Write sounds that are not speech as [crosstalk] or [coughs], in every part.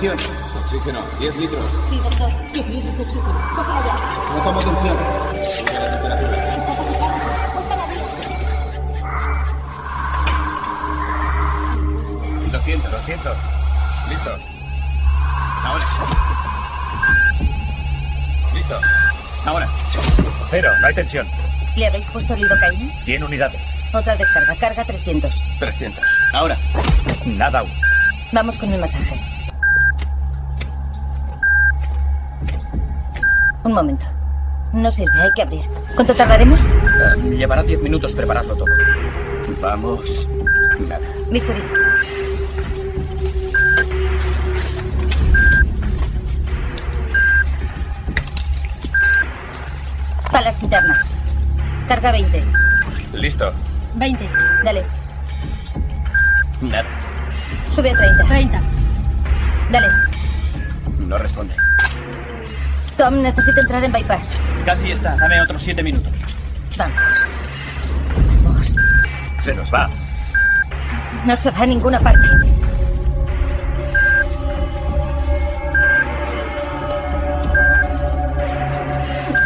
tensión. Oxígeno, 10 litros. Sí, doctor. 10 litros de oxígeno. Cógela ya. No tomo tensión. Sube la temperatura. Está bien. 200, 200. Listo. Ahora. Listo. Ahora. Cero, no hay tensión. ¿Le habéis puesto lidocaína? 100 unidades. Otra descarga, carga 300. 300. Ahora. Nada aún. Vamos con el masaje. Un momento. No sirve, hay que abrir. ¿Cuánto tardaremos? Eh, llevará 10 minutos prepararlo todo. Vamos. Nada. Bisturí. Palas internas. Carga 20. Listo. 20. Dale. Nada. Sube a 30. 30. Dale. No responde. Tom, necesito entrar en bypass. Casi está. Dame otros 7 minutos. Vamos. Vamos. Se nos va. No se va a ninguna parte.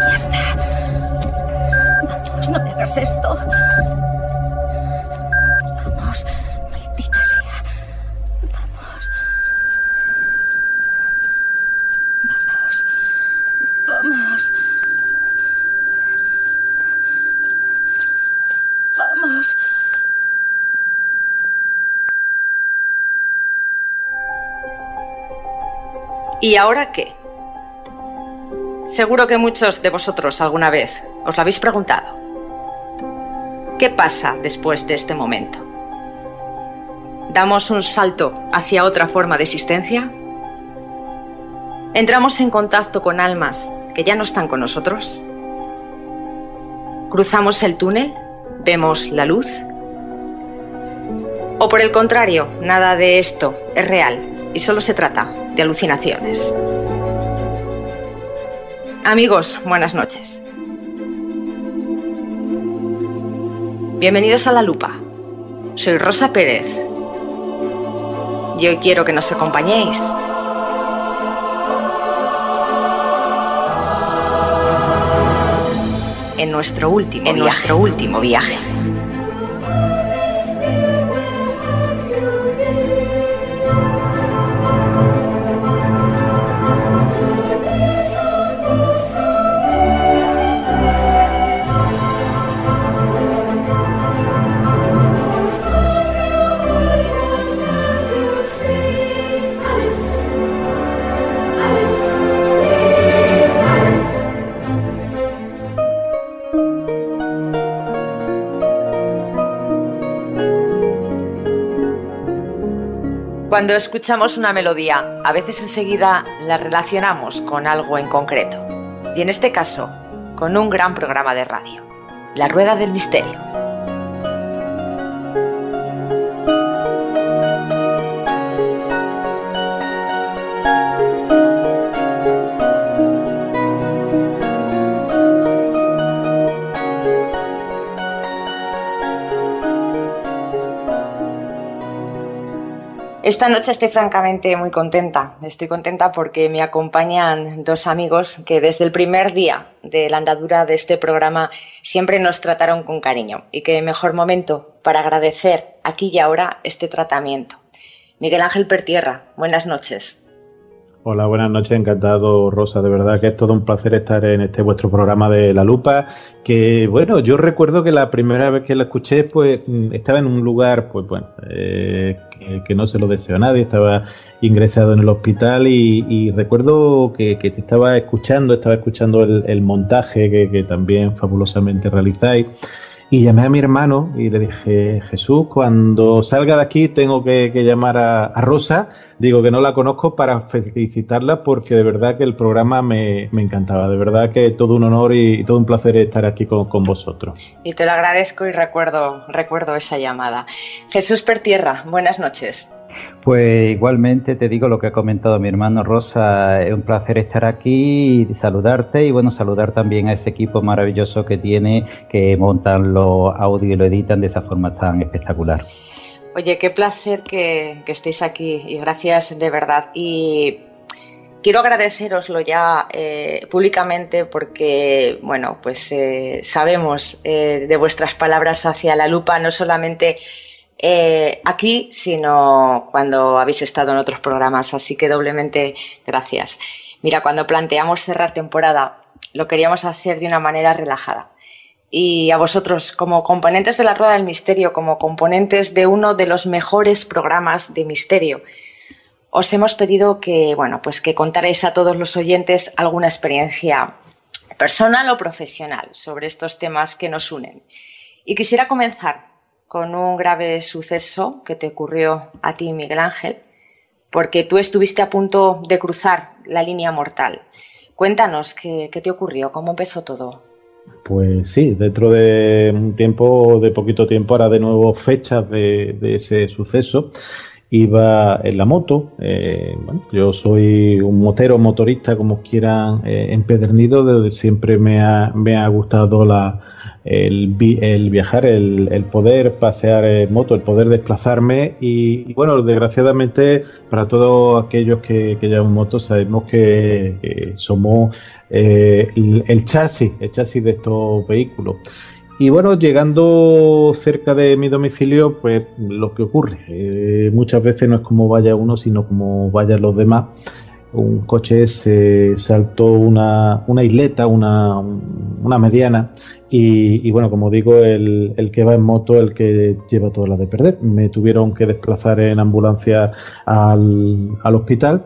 Ya está. Vamos, no me hagas esto. ¿Y ahora qué? Seguro que muchos de vosotros alguna vez os lo habéis preguntado. ¿Qué pasa después de este momento? ¿Damos un salto hacia otra forma de existencia? ¿Entramos en contacto con almas que ya no están con nosotros? ¿Cruzamos el túnel? ¿Vemos la luz? ¿O por el contrario, nada de esto es real y solo se trata de alucinaciones? Amigos, buenas noches. Bienvenidos a La Lupa. Soy Rosa Pérez. Y hoy quiero que nos acompañéis en nuestro último en nuestro último viaje. Cuando escuchamos una melodía, a veces enseguida la relacionamos con algo en concreto. Y en este caso, con un gran programa de radio, La Rueda del Misterio. Esta noche estoy francamente muy contenta. Estoy contenta porque me acompañan dos amigos que desde el primer día de la andadura de este programa siempre nos trataron con cariño. Y qué mejor momento para agradecer aquí y ahora este tratamiento. Miguel Ángel Pertierra, buenas noches. Hola, buenas noches, encantado Rosa, de verdad que es todo un placer estar en este vuestro programa de La Lupa, que bueno, yo recuerdo que la primera vez que lo escuché pues estaba en un lugar pues bueno, eh, que, que, no se lo deseo a nadie, estaba ingresado en el hospital y, y recuerdo que, que, te estaba escuchando, estaba escuchando el, el montaje que, que también fabulosamente realizáis. Y llamé a mi hermano y le dije, Jesús, cuando salga de aquí tengo que, llamar a, Rosa. Digo que no la conozco para felicitarla porque de verdad que el programa me, me encantaba. De verdad que todo un honor y, y todo un placer estar aquí con, con, vosotros. Y te lo agradezco y recuerdo, recuerdo esa llamada. Jesús Pertierra, buenas noches. Pues igualmente te digo lo que ha comentado mi hermano Rosa, es un placer estar aquí y saludarte y bueno, saludar también a ese equipo maravilloso que tiene, que montan los audios y lo editan de esa forma tan espectacular. Oye, qué placer que, estéis aquí y gracias de verdad. Y quiero agradeceroslo ya eh, públicamente porque, bueno, pues eh, sabemos eh, de vuestras palabras hacia la lupa, no solamente aquí, sino cuando habéis estado en otros programas. Así que doblemente gracias. Mira, cuando planteamos cerrar temporada, lo queríamos hacer de una manera relajada y a vosotros como componentes de la Rueda del Misterio, como componentes de uno de los mejores programas de misterio. Os hemos pedido que, bueno, pues que contaréis a todos los oyentes alguna experiencia personal o profesional sobre estos temas que nos unen. Y quisiera comenzar con un grave suceso que te ocurrió a ti, Miguel Ángel, porque tú estuviste a punto de cruzar la línea mortal. Cuéntanos qué, te ocurrió, cómo empezó todo. Pues sí, dentro de un tiempo, de poquito tiempo, hará de nuevo fechas de, ese suceso. Iba en la moto, eh, yo soy un motero, motorista, como quieran, eh, empedernido, desde siempre me ha gustado la, el, el viajar, el, el, poder pasear en moto, el poder desplazarme y, bueno, desgraciadamente para todos aquellos que, que llevan moto sabemos que, somos eh, el, chasis, el chasis de estos vehículos. Y bueno, llegando cerca de mi domicilio, pues lo que ocurre, eh, muchas veces no es como vaya uno, sino como vayan los demás un coche se saltó una, isleta, una, una mediana, y, bueno, como digo, el, que va en moto, el que lleva toda la de perder. Me tuvieron que desplazar en ambulancia al, al hospital.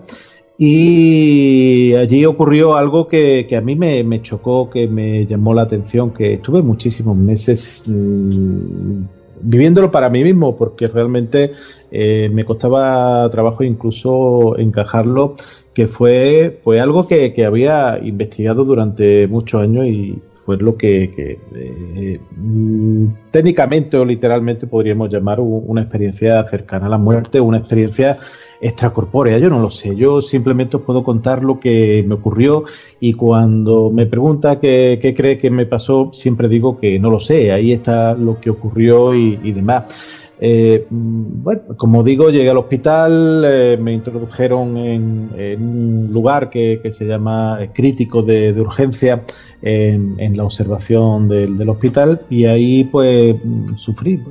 Y allí ocurrió algo que, a mí me, chocó, que me llamó la atención, que estuve muchísimos meses mmm, viviéndolo para mí mismo, porque realmente eh, me costaba trabajo incluso encajarlo, que fue, fue algo que, que había investigado durante muchos años y fue lo que, eh, mm, técnicamente o literalmente podríamos llamar una experiencia cercana a la muerte, una experiencia extracorpórea, yo no lo sé, yo simplemente os puedo contar lo que me ocurrió y cuando me pregunta qué, qué cree que me pasó, siempre digo que no lo sé, ahí está lo que ocurrió y demás. Eh, bueno, como digo, llegué al hospital, eh, me introdujeron en, un lugar que, se llama crítico de, urgencia en, la observación del, hospital y ahí pues sufrí.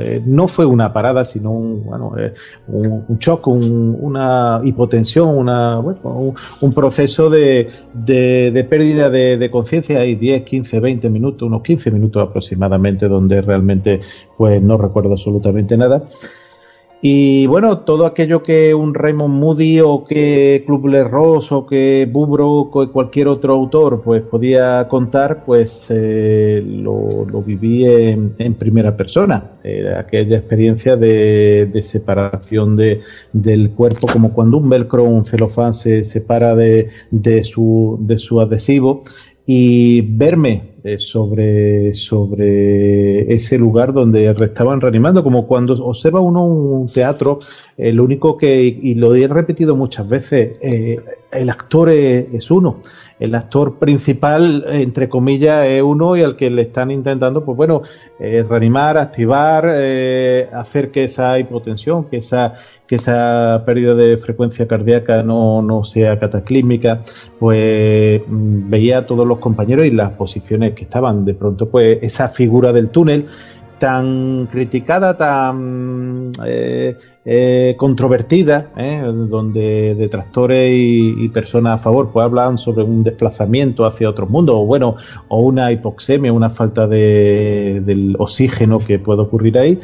Eh, no fue una parada, sino un, bueno, un, shock, una hipotensión, una, bueno, un, proceso de, de, pérdida de, conciencia y 10, 15, 20 minutos, unos 15 minutos aproximadamente, donde realmente pues no recuerdo absolutamente nada. Y bueno, todo aquello que un Raymond Moody o que Club Ross o que Bubro o cualquier otro autor pues podía contar, pues eh, lo, viví en, primera persona. Aquella experiencia de, separación de, del cuerpo, como cuando un velcro, un celofán se separa de, de, su, de su adhesivo y verme sobre, sobre ese lugar donde estaban reanimando, como cuando observa uno un teatro, eh, lo único que, y lo he repetido muchas veces, eh, el actor es, uno, el actor principal, entre comillas, es uno y al que le están intentando, pues bueno, reanimar, activar, hacer que esa hipotensión, que esa, que esa pérdida de frecuencia cardíaca no, no sea cataclísmica, pues mm, veía a todos los compañeros y las posiciones que estaban. De pronto, pues esa figura del túnel tan criticada, tan eh, eh, controvertida, eh, donde detractores y, personas a favor pues hablan sobre un desplazamiento hacia otro mundo, o bueno, o una hipoxemia, una falta de, del oxígeno que puede ocurrir ahí.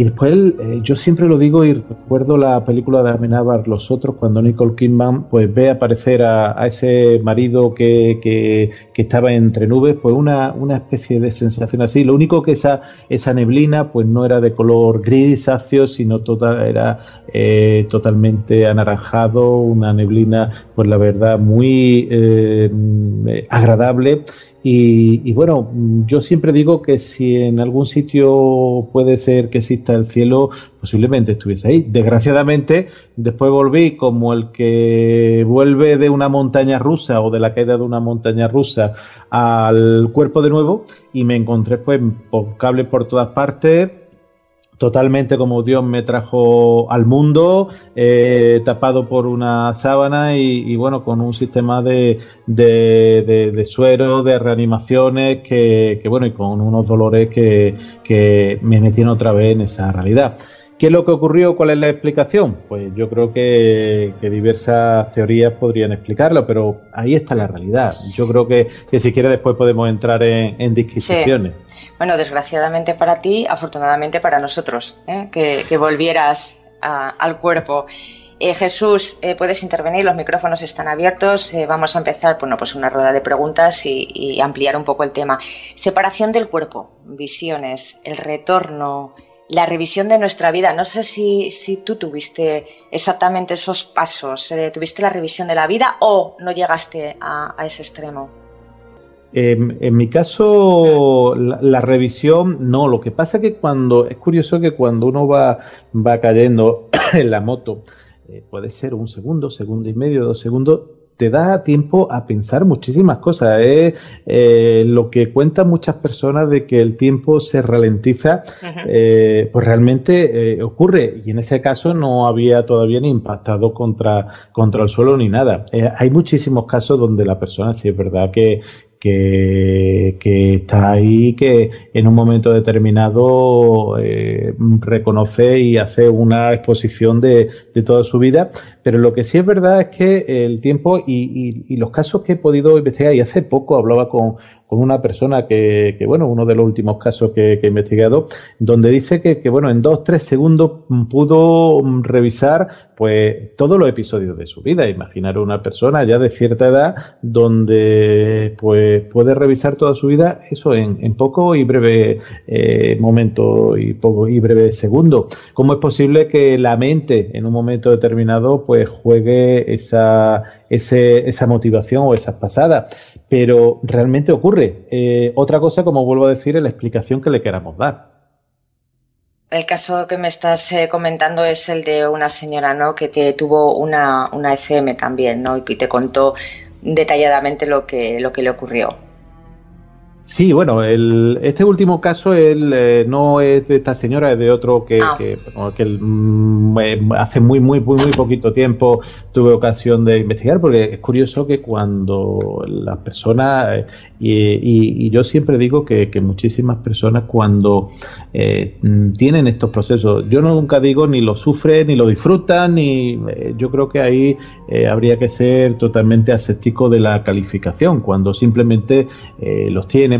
Y después, eh, yo siempre lo digo y recuerdo la película de Amenábar, Los Otros, cuando Nicole Kidman pues ve aparecer a, ese marido que, que, estaba entre nubes, pues una, una especie de sensación así. Lo único que esa, esa neblina pues no era de color grisáceo, sino total, era eh, totalmente anaranjado, una neblina, pues la verdad, muy eh, agradable y, bueno, yo siempre digo que si en algún sitio puede ser que exista el cielo, posiblemente estuviese ahí. Desgraciadamente, después volví como el que vuelve de una montaña rusa o de la caída de una montaña rusa al cuerpo de nuevo y me encontré pues por cables por todas partes, totalmente como Dios me trajo al mundo, eh, tapado por una sábana y, bueno, con un sistema de, de, suero, de reanimaciones, que, bueno, y con unos dolores que, que me metieron otra vez en esa realidad. ¿Qué es lo que ocurrió? ¿Cuál es la explicación? Pues yo creo que, diversas teorías podrían explicarlo, pero ahí está la realidad. Yo creo que, si quiere después podemos entrar en, disquisiciones. Bueno, desgraciadamente para ti, afortunadamente para nosotros, ¿eh? que, volvieras al cuerpo. Eh, Jesús, eh, puedes intervenir, los micrófonos están abiertos. vamos a empezar bueno, pues una rueda de preguntas y, ampliar un poco el tema. Separación del cuerpo, visiones, el retorno, la revisión de nuestra vida. No sé si, si tú tuviste exactamente esos pasos, tuviste la revisión de la vida o no llegaste a, ese extremo. en mi caso, la, revisión, no. Lo que pasa es que cuando, es curioso que cuando uno va, va cayendo [coughs] en la moto, eh, puede ser un segundo, segundo y medio, dos segundos, te da tiempo a pensar muchísimas cosas. Es eh, lo que cuentan muchas personas de que el tiempo se ralentiza, eh, pues realmente eh, ocurre. Y en ese caso no había todavía ni impactado contra, contra el suelo ni nada. hay muchísimos casos donde la persona, sí es verdad que, que, que, está ahí, que en un momento determinado eh, reconoce y hace una exposición de, de, toda su vida. Pero lo que sí es verdad es que el tiempo y, y, los casos que he podido investigar, y hace poco hablaba con, con una persona que, que, bueno, uno de los últimos casos que, que he investigado, donde dice que, que, bueno, en dos, tres segundos pudo revisar, pues, todos los episodios de su vida. Imaginar una persona ya de cierta edad donde, pues, puede revisar toda su vida, eso en, en poco y breve eh, momento y poco y breve segundo. ¿Cómo es posible que la mente en un momento determinado, pues, juegue esa, ese, esa motivación o esas pasadas? pero realmente ocurre. Eh, otra cosa, como vuelvo a decir, es la explicación que le queramos dar. El caso que me estás eh, comentando es el de una señora, ¿no? Que te tuvo una, una ECM también, ¿no? Y que te contó detalladamente lo que, lo que le ocurrió. Sí, bueno, el, este último caso él, eh, no es de esta señora, es de otro que, ah. que, mm, eh, hace muy, muy, muy, muy poquito tiempo tuve ocasión de investigar, porque es curioso que cuando las personas, eh, y, y, yo siempre digo que, que muchísimas personas cuando mm, tienen estos procesos, yo no nunca digo ni lo sufren, ni lo disfrutan, ni yo creo que ahí habría que ser totalmente aséptico de la calificación, cuando simplemente los tienen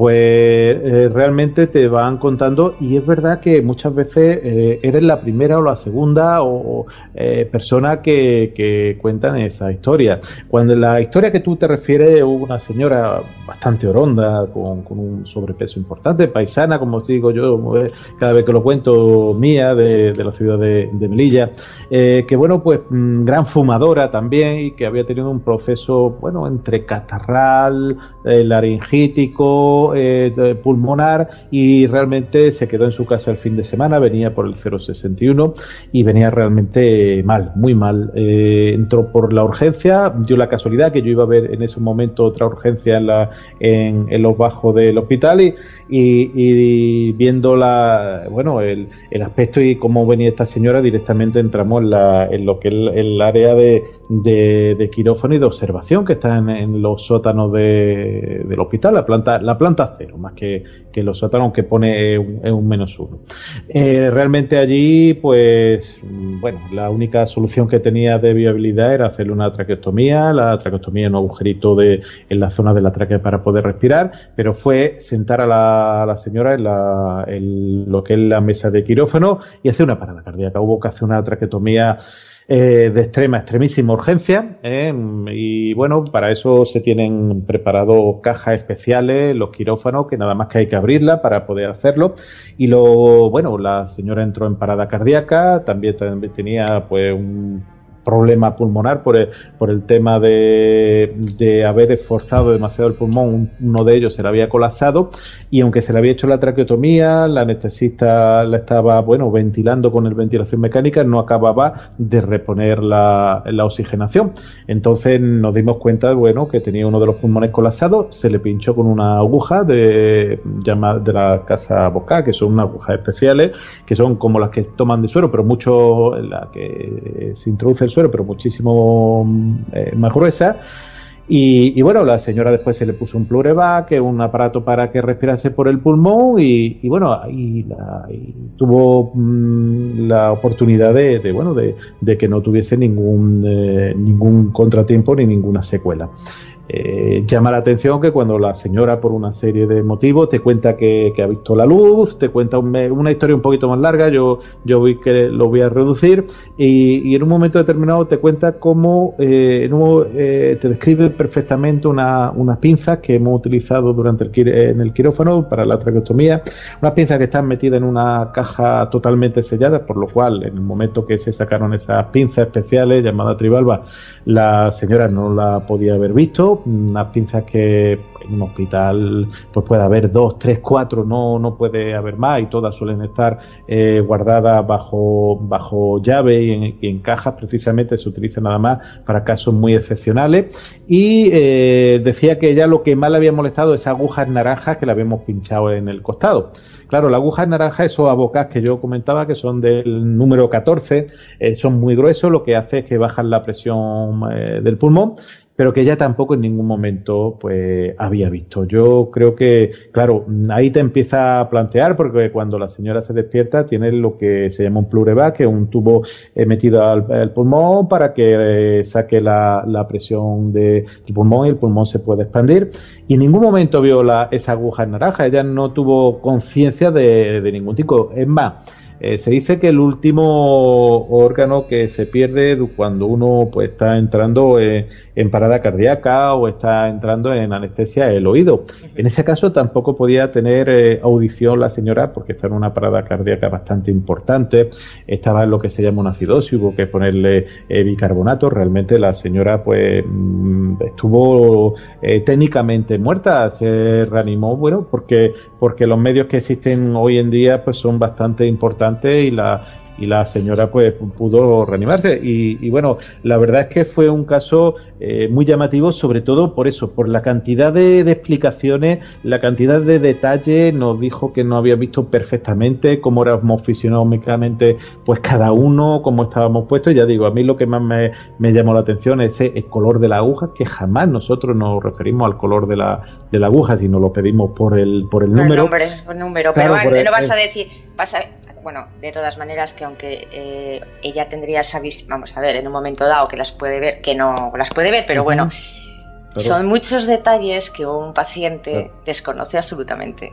pues eh, realmente te van contando y es verdad que muchas veces eh, eres la primera o la segunda o, eh, persona que, cuentan esa historia. Cuando la historia que tú te refieres una señora bastante oronda, con, un sobrepeso importante, paisana, como os digo yo, cada vez que lo cuento, mía, de, la ciudad de, Melilla, que bueno, pues mm, gran fumadora también y que había tenido un proceso, bueno, entre catarral, laringítico, eh, pulmonar y realmente se quedó en su casa el fin de semana, venía por el 061 y venía realmente mal, muy mal. Eh, entró por la urgencia, dio la casualidad que yo iba a ver en ese momento otra urgencia en, la, en, los bajos del hospital y, viendo la, bueno, el, el, aspecto y cómo venía esta señora, directamente entramos en, la, en lo que es el, área de, de, quirófano y de observación que está en, los sótanos de, del hospital, la planta, la planta cero, más que, que los sótanos que pone un, un menos uno. Eh, realmente allí, pues, bueno, la única solución que tenía de viabilidad era hacerle una traqueostomía, la traqueostomía en un agujerito de, en la zona de la tráquea para poder respirar, pero fue sentar a la señora en, la, lo que es la mesa de quirófano y hace una parada cardíaca. Hubo que hacer una traquetomía eh, de extrema, extremísima urgencia. Eh, y bueno, para eso se tienen preparado cajas especiales, los quirófanos, que nada más que hay que abrirla para poder hacerlo. Y lo, bueno, la señora entró en parada cardíaca, también, también tenía pues un problema pulmonar por el, por el tema de, de, haber esforzado demasiado el pulmón, uno de ellos se le había colapsado y aunque se le había hecho la traqueotomía, la anestesista la estaba, bueno, ventilando con el ventilación mecánica, no acababa de reponer la, la oxigenación. Entonces nos dimos cuenta, bueno, que tenía uno de los pulmones colapsados, se le pinchó con una aguja de, de la casa boca, que son unas agujas especiales, que son como las que toman de suero, pero mucho, la que se introduce el suero, pero muchísimo eh, más gruesa. Y, bueno, la señora después se le puso un es un aparato para que respirase por el pulmón, y, bueno, ahí, tuvo mm, la oportunidad de, bueno, de, que no tuviese ningún, eh, ningún contratiempo ni ninguna secuela. Eh, llama la atención que cuando la señora, por una serie de motivos, te cuenta que, ha visto la luz, te cuenta una historia un poquito más larga, yo, yo vi que lo voy a reducir, y, en un momento determinado te cuenta cómo eh, eh, te describe perfectamente unas pinzas que hemos utilizado durante el, en el quirófano para la traqueotomía, unas pinzas que están metidas en una caja totalmente sellada, por lo cual en el momento que se sacaron esas pinzas especiales llamadas tribalba, la señora no la podía haber visto, unas pinzas que en un hospital pues puede haber dos, tres, cuatro, no, no puede haber más y todas suelen estar eh, guardadas bajo, bajo llave y en, cajas precisamente se utiliza nada más para casos muy excepcionales y eh, decía que ya lo que más le había molestado es agujas naranjas que le habíamos pinchado en el costado. Claro, la aguja naranja, esos abocás que yo comentaba, que son del número 14, eh, son muy gruesos, lo que hace es que bajan la presión del pulmón pero que ella tampoco en ningún momento pues había visto. Yo creo que, claro, ahí te empieza a plantear, porque cuando la señora se despierta tiene lo que se llama un pleurevac, que es un tubo eh, metido al, pulmón para que eh, saque la, presión del pulmón y el pulmón se puede expandir. Y en ningún momento vio la, esa aguja en naranja, ella no tuvo conciencia de, de ningún tipo. Es más, eh, se dice que el último órgano que se pierde cuando uno pues está entrando en parada cardíaca o está entrando en anestesia es el oído. En ese caso tampoco podía tener eh, audición la señora porque está en una parada cardíaca bastante importante. Estaba en lo que se llama una acidosis, hubo que ponerle eh, bicarbonato. Realmente la señora pues mm, estuvo técnicamente muerta, se reanimó, bueno, porque porque los medios que existen hoy en día pues son bastante importantes y la y la señora pues pudo reanimarse. Y, bueno la verdad es que fue un caso eh, muy llamativo sobre todo por eso por la cantidad de, explicaciones la cantidad de detalles. Nos dijo que no había visto perfectamente cómo éramos fisionómicamente pues cada uno cómo estábamos puestos. Ya digo a mí lo que más me, llamó la atención es el color de la aguja que jamás nosotros nos referimos al color de la, de la aguja sino lo pedimos por el por el número. el número. Pero no vas a decir vas a bueno, de todas maneras que aunque eh, ella tendría esa visión, vamos a ver, en un momento dado que las puede ver, que no las puede ver, pero bueno, son muchos detalles que un paciente desconoce absolutamente.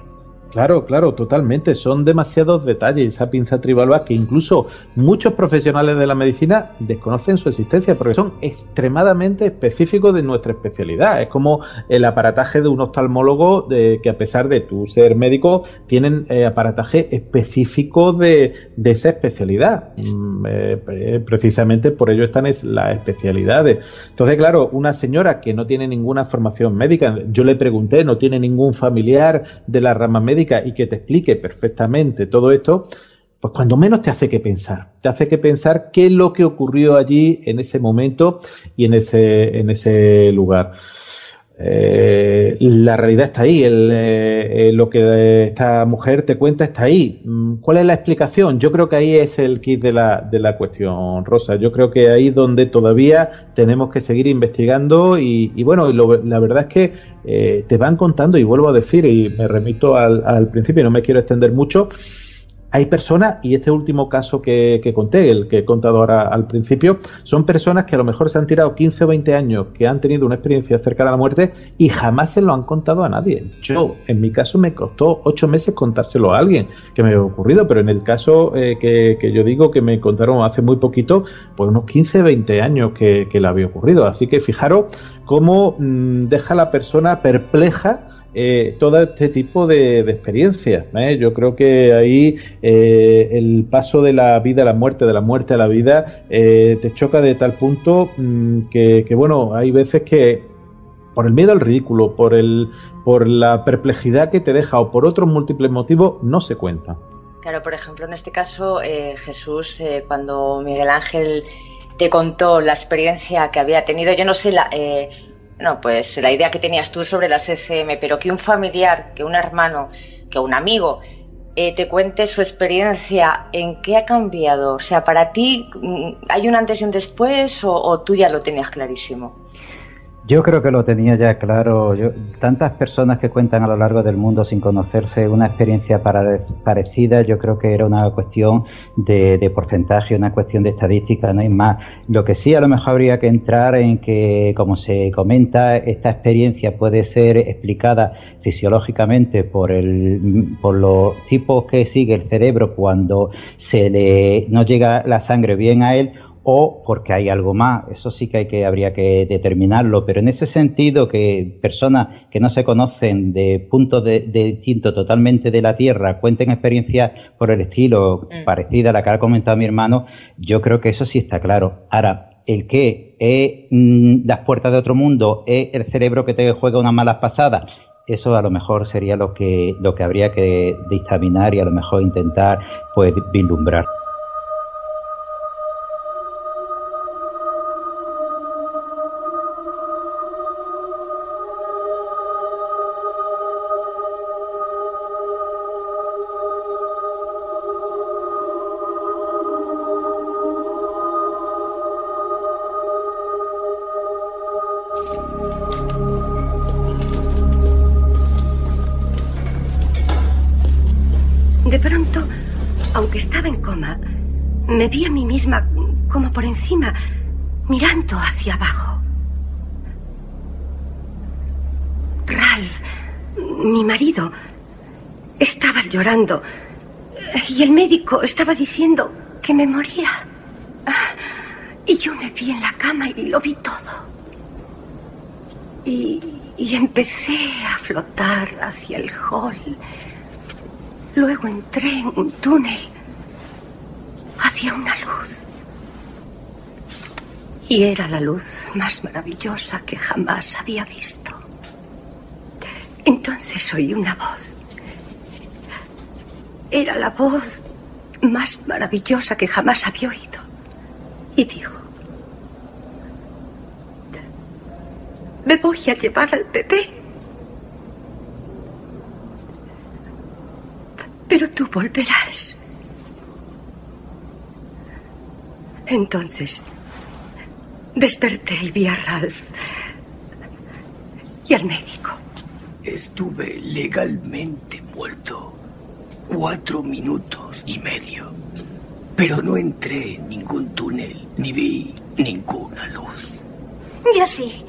Claro, claro, totalmente. Son demasiados detalles esa pinza tribalba que incluso muchos profesionales de la medicina desconocen su existencia porque son extremadamente específicos de nuestra especialidad. Es como el aparataje de un oftalmólogo de, que a pesar de tu ser médico tienen eh, aparataje específico de, esa especialidad. Mm, eh, precisamente por ello están las especialidades. Entonces, claro, una señora que no tiene ninguna formación médica, yo le pregunté, no tiene ningún familiar de la rama médica, y que te explique perfectamente todo esto, pues cuando menos te hace que pensar, te hace que pensar qué es lo que ocurrió allí en ese momento y en ese, en ese lugar. Eh, la realidad está ahí, el, eh, lo que esta mujer te cuenta está ahí. Mm, ¿Cuál es la explicación? Yo creo que ahí es el kit de la, de la cuestión, Rosa. Yo creo que ahí donde todavía tenemos que seguir investigando y, bueno, la verdad es que eh, te van contando y vuelvo a decir y me remito al, al principio, no me quiero extender mucho hay personas, y este último caso que, conté, el que he contado ahora al principio, son personas que a lo mejor se han tirado 15 o 20 años, que han tenido una experiencia cercana a la muerte y jamás se lo han contado a nadie. Yo, en mi caso, me costó 8 meses contárselo a alguien que me había ocurrido, pero en el caso eh, que, yo digo que me contaron hace muy poquito, pues unos 15 o 20 años que, le había ocurrido. Así que fijaros cómo mm, deja la persona perpleja eh, todo este tipo de, experiencias. ¿eh? Yo creo que ahí eh, el paso de la vida a la muerte, de la muerte a la vida, te choca de tal punto mm, que, bueno, hay veces que por el miedo al ridículo, por, el, por la perplejidad que te deja o por otros múltiples motivos, no se cuenta. Claro, por ejemplo, en este caso, Jesús, cuando Miguel Ángel te contó la experiencia que había tenido. Yo no sé la, eh, no, pues la idea que tenías tú sobre las ECM, pero que un familiar, que un hermano, que un amigo eh, te cuente su experiencia, ¿en qué ha cambiado? O sea, para ti, mm, ¿hay un antes y un después o tú ya lo tenías clarísimo? Yo creo que lo tenía ya claro. Yo, tantas personas que cuentan a lo largo del mundo sin conocerse una experiencia parecida, yo creo que era una cuestión de, porcentaje, una cuestión de estadística, no hay más. Lo que sí a lo mejor habría que entrar en que, como se comenta, esta experiencia puede ser explicada fisiológicamente por el, por los tipos que sigue el cerebro cuando se le no llega la sangre bien a él o porque hay algo más. Eso sí que hay que habría que determinarlo, pero en ese sentido que personas que no se conocen de puntos de, distintos totalmente de la Tierra cuenten experiencias por el estilo mm. parecida a la que ha comentado mi hermano, yo creo que eso sí está claro. Ahora, el que es mm, las puertas de otro mundo, es el cerebro que te juega unas malas pasadas, eso a lo mejor sería lo que, lo que habría que dictaminar y a lo mejor intentar pues vislumbrar. Como por encima, mirando hacia abajo. Ralph, mi marido, estaba llorando y el médico estaba diciendo que me moría. Y yo me vi en la cama y lo vi todo. Y, y empecé a flotar hacia el hall. Luego entré en un túnel una luz. Y era la luz más maravillosa que jamás había visto. Entonces oí una voz. Era la voz más maravillosa que jamás había oído. Y dijo, me voy a llevar al bebé. Pero tú volverás. Entonces, desperté y vi a Ralph y al médico. Estuve legalmente muerto cuatro minutos y medio, pero no entré en ningún túnel ni vi ninguna luz. Yo sí.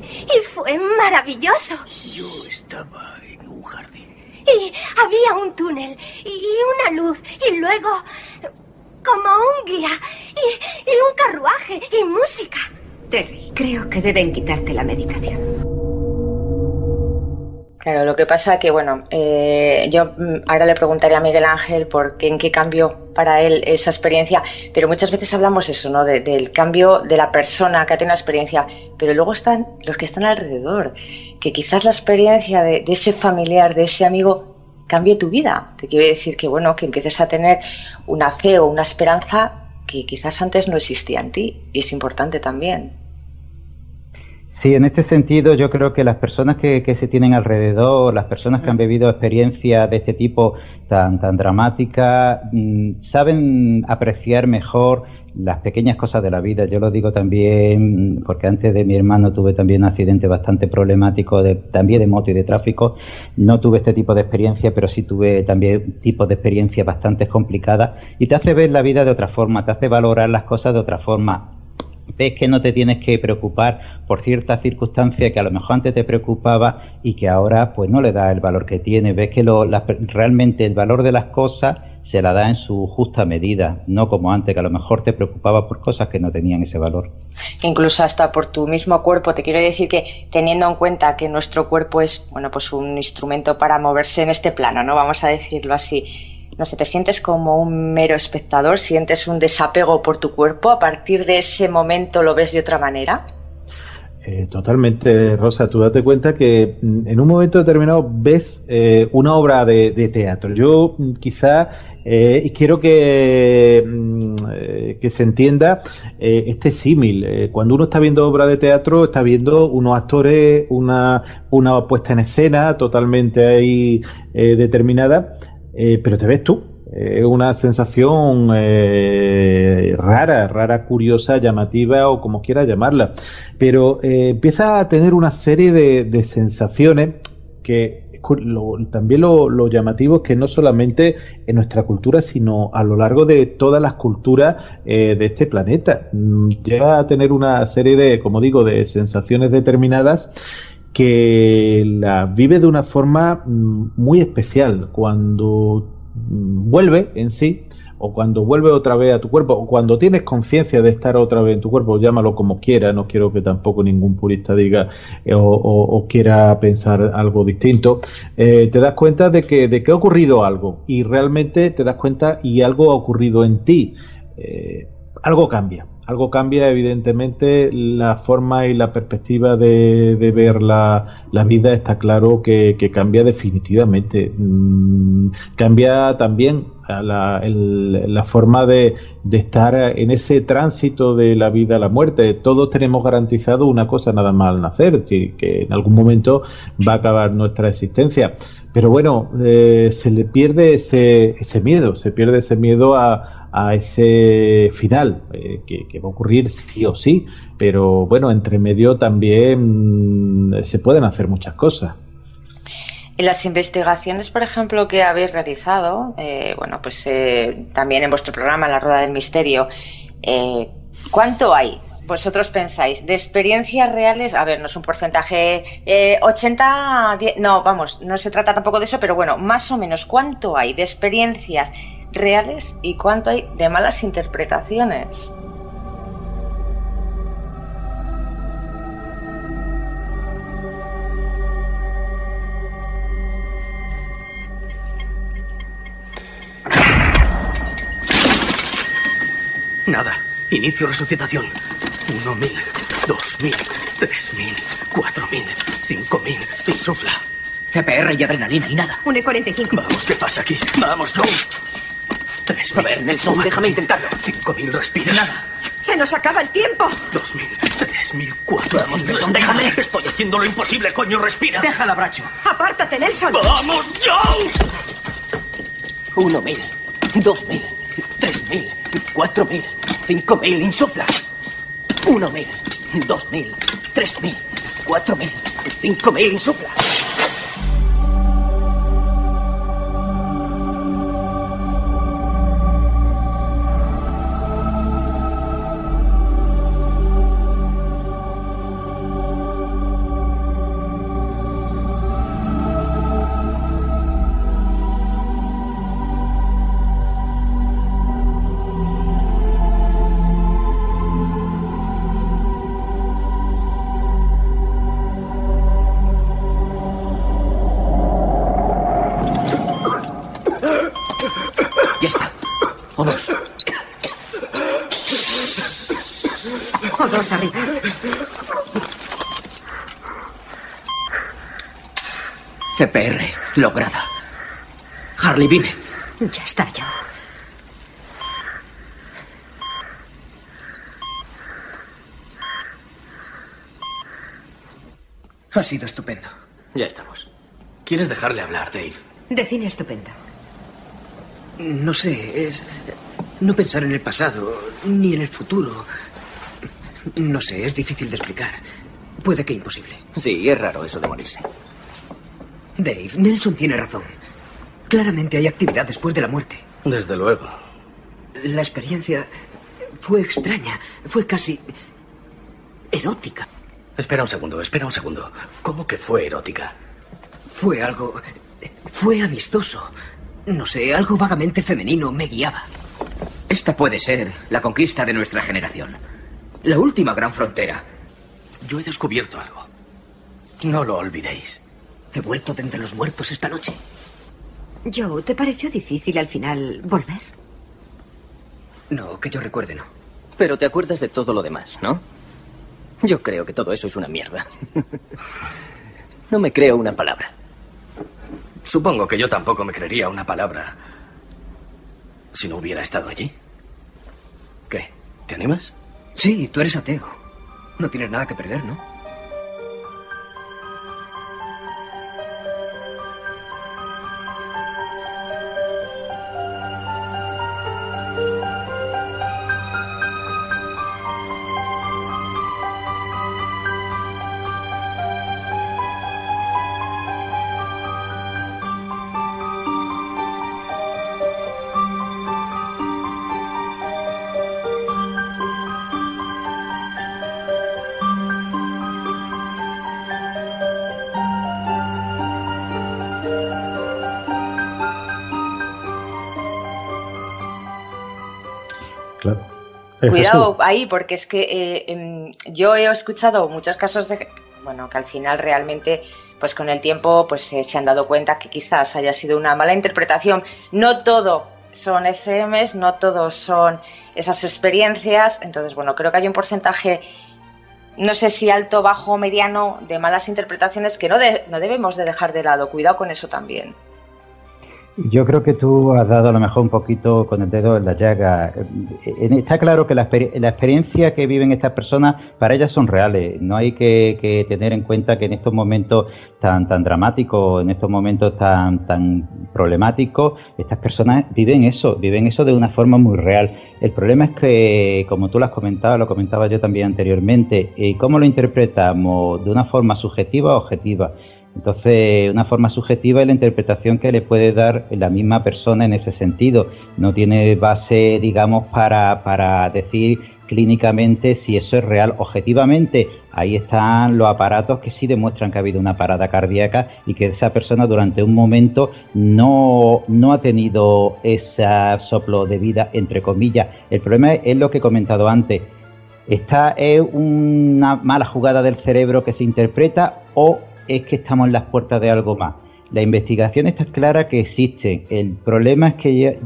Y fue maravilloso. Yo estaba en un jardín. Y había un túnel y una luz y luego como un guía y, un carruaje y música. Terry, creo que deben quitarte la medicación. Claro, lo que pasa que, bueno, eh, yo mm, ahora le preguntaré a Miguel Ángel por qué, en qué cambió para él esa experiencia, pero muchas veces hablamos eso, ¿no? del cambio de la persona que ha tenido la experiencia, pero luego están los que están alrededor, que quizás la experiencia de ese familiar, de ese amigo, cambie tu vida. Te quiero decir que, bueno, que empieces a tener una fe o una esperanza que quizás antes no existía en ti y es importante también. Sí, en este sentido yo creo que las personas que, que se tienen alrededor, las personas que han vivido experiencias de este tipo tan, tan dramáticas, mm, saben apreciar mejor las pequeñas cosas de la vida. Yo lo digo también porque antes de mi hermano tuve también un accidente bastante problemático de, también de moto y de tráfico. No tuve este tipo de experiencia, pero sí tuve también tipos de experiencias bastante complicadas y te hace ver la vida de otra forma, te hace valorar las cosas de otra forma. Ves que no te tienes que preocupar por ciertas circunstancias que a lo mejor antes te preocupaba y que ahora pues no le da el valor que tiene. Ves que lo, realmente el valor de las cosas se la da en su justa medida, no como antes, que a lo mejor te preocupaba por cosas que no tenían ese valor. Incluso hasta por tu mismo cuerpo, te quiero decir que teniendo en cuenta que nuestro cuerpo es, bueno, pues un instrumento para moverse en este plano, ¿no? Vamos a decirlo así. No sé, te sientes como un mero espectador, sientes un desapego por tu cuerpo, a partir de ese momento lo ves de otra manera. Eh, totalmente, Rosa. Tú date cuenta que mm, en un momento determinado ves eh, una obra de, teatro. Yo mm, quizá eh, quiero que, mm, que se entienda este símil. cuando uno está viendo obra de teatro, está viendo unos actores, una, una puesta en escena totalmente ahí determinada, pero te ves tú es una sensación eh, rara, rara, curiosa, llamativa o como quiera llamarla. Pero eh, empieza a tener una serie de, sensaciones que también lo, llamativo es que no solamente en nuestra cultura, sino a lo largo de todas las culturas eh, de este planeta. Mm, llega a tener una serie de, como digo, de sensaciones determinadas que las vive de una forma mm, muy especial. Cuando vuelve en sí, o cuando vuelve otra vez a tu cuerpo, o cuando tienes conciencia de estar otra vez en tu cuerpo, llámalo como quiera, no quiero que tampoco ningún purista diga eh, o, quiera pensar algo distinto, eh, te das cuenta de que, de que ha ocurrido algo y realmente te das cuenta y algo ha ocurrido en ti. Eh, algo cambia, algo cambia evidentemente la forma y la perspectiva de, ver la, vida está claro que, cambia definitivamente. Mm, cambia también la, la forma de, de, estar en ese tránsito de la vida a la muerte. Todos tenemos garantizado una cosa nada más al nacer que en algún momento va a acabar nuestra existencia. Pero bueno eh, se le pierde ese, ese miedo se pierde ese miedo a a ese final, eh, que, va a ocurrir sí o sí, pero bueno, entre medio también mm, se pueden hacer muchas cosas. En las investigaciones, por ejemplo, que habéis realizado, eh, bueno, pues eh, también en vuestro programa, La Rueda del Misterio, ¿cuánto hay vosotros pensáis, de experiencias reales, a ver, no es un porcentaje 80, no, vamos, no se trata tampoco de eso, pero bueno, más o menos, ¿cuánto hay de experiencias reales y cuánto hay de malas interpretaciones. Nada. Inicio resucitación. Uno mil, dos mil, tres mil, cuatro mil, cinco mil. Insufla. CPR y adrenalina y nada. Un E45. Vamos, ¿qué pasa aquí? Vamos, Joe. Tres A ver, Nelson, déjame intentarlo. Cinco mil, respira. Nada. Se nos acaba el tiempo. Dos mil, tres mil, cuatro Vamos, Nelson, déjame. Estoy haciendo lo imposible, coño, respira. Déjala, Bracho. Apártate, Nelson. ¡Vamos, Joe! Uno mil, dos mil, tres mil, cuatro mil, cinco mil, insufla. Uno mil, dos mil, tres mil, cuatro mil, cinco mil, insufla. CPR, lograda. Harley vive. Ya está yo. Ha sido estupendo. Ya estamos. ¿Quieres dejarle hablar, Dave? De cine estupendo. No sé, es no pensar en el pasado, ni en el futuro. No sé, es difícil de explicar. Puede que imposible. Sí, es raro eso de morirse. Dave, Nelson tiene razón. Claramente hay actividad después de la muerte. Desde luego. La experiencia fue extraña, fue casi erótica. Espera un segundo, espera un segundo. ¿Cómo que fue erótica? Fue algo... fue amistoso. No sé, algo vagamente femenino me guiaba. Esta puede ser la conquista de nuestra generación. La última gran frontera. Yo he descubierto algo. No lo olvidéis. He vuelto de entre los muertos esta noche. Joe, ¿te pareció difícil al final volver? No, que yo recuerde, no. Pero te acuerdas de todo lo demás, ¿no? Yo creo que todo eso es una mierda. [laughs] no me creo una palabra. Supongo que yo tampoco me creería una palabra si no hubiera estado allí. ¿Qué? ¿Te animas? Sí, tú eres ateo. No tienes nada que perder, ¿no? Cuidado ahí, porque es que eh, em, yo he escuchado muchos casos de, bueno, que al final realmente, pues con el tiempo, pues eh, se han dado cuenta que quizás haya sido una mala interpretación. No todo son FMs, no todos son esas experiencias. Entonces, bueno, creo que hay un porcentaje, no sé si alto, bajo, mediano, de malas interpretaciones que no, no debemos de dejar de lado. Cuidado con eso también. Yo creo que tú has dado a lo mejor un poquito con el dedo en la llaga. Eh, está claro que la, experiencia que viven estas personas para ellas son reales. No hay que, tener en cuenta que en estos momentos tan tan dramáticos, en estos momentos tan tan problemáticos, estas personas viven eso, viven eso de una forma muy real. El problema es que, como tú lo has comentado, lo comentaba yo también anteriormente, eh, ¿cómo lo interpretamos? ¿De una forma subjetiva o objetiva? Entonces, una forma subjetiva es la interpretación que le puede dar la misma persona en ese sentido. No tiene base, digamos, para, para decir clínicamente si eso es real objetivamente. Ahí están los aparatos que sí demuestran que ha habido una parada cardíaca y que esa persona durante un momento no, no ha tenido ese soplo de vida, entre comillas. El problema es lo que he comentado antes. Esta es una mala jugada del cerebro que se interpreta o es que estamos en las puertas de algo más. La investigación está clara que existe. El problema es que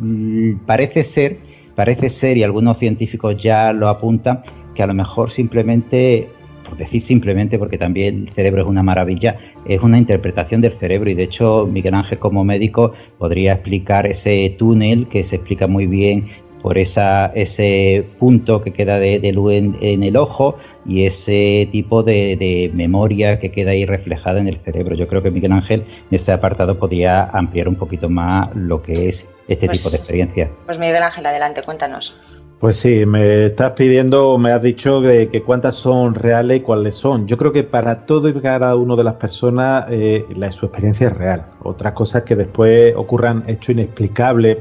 mm, parece ser, parece ser, y algunos científicos ya lo apuntan, que a lo mejor simplemente, por decir simplemente, porque también el cerebro es una maravilla, es una interpretación del cerebro. Y de hecho, Miguel Ángel como médico podría explicar ese túnel que se explica muy bien por esa, ese punto que queda de, luz en, el ojo y ese tipo de, memoria que queda ahí reflejada en el cerebro. Yo creo que Miguel Ángel en ese apartado podría ampliar un poquito más lo que es este pues tipo de experiencia. Pues Miguel Ángel, adelante, cuéntanos. Pues sí, me estás pidiendo, me has dicho que, cuántas son reales y cuáles son. Yo creo que para todo y cada una de las personas eh, la, su experiencia es real. Otras cosas que después ocurran hechos inexplicables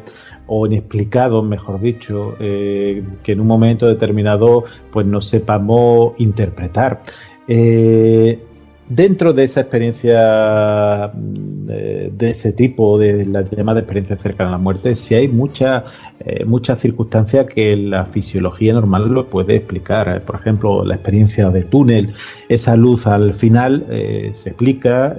o inexplicados, mejor dicho, eh, que en un momento determinado pues no sepamos interpretar. Eh, dentro de esa experiencia mm, de, ese tipo, de la llamada experiencia cercana a la muerte, si hay muchas eh, muchas circunstancias que la fisiología normal lo puede explicar. Eh, por ejemplo, la experiencia de túnel, esa luz al final eh, se explica,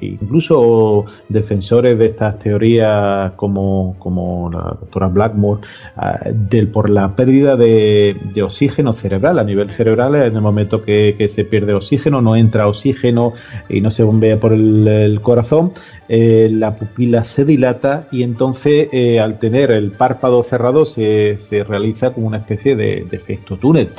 incluso defensores de estas teorías como, como la doctora Blackmore, ah, del, por la pérdida de, oxígeno cerebral. A nivel cerebral, en el momento que, se pierde oxígeno, no entra oxígeno y no se bombea por el corazón, eh, la pupila se dilata y entonces eh, al tener el párpado cerrado se, realiza como una especie de, efecto túnel.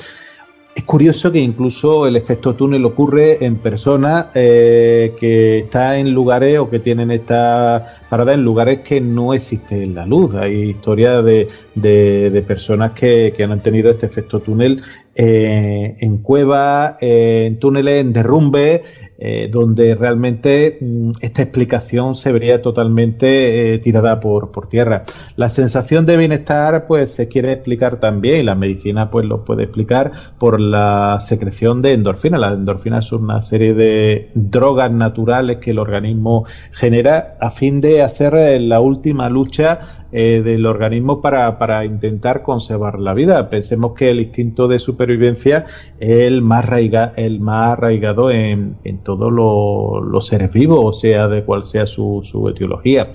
Es curioso que incluso el efecto túnel ocurre en personas eh, que están en lugares o que tienen esta parada en lugares que no existe la luz. Hay historias de, personas que, que, han tenido este efecto túnel en cuevas, en túneles, en derrumbes eh, donde realmente mm, esta explicación se vería totalmente eh, tirada por, por tierra. La sensación de bienestar, pues se quiere explicar también, y la medicina pues lo puede explicar por la secreción de endorfina. La endorfina es una serie de drogas naturales que el organismo genera a fin de hacer eh, la última lucha eh, del organismo para, para, intentar conservar la vida. Pensemos que el instinto de supervivencia es el más, raiga, el más arraigado en, en todos los seres vivos, o sea, de cual sea su, su etiología.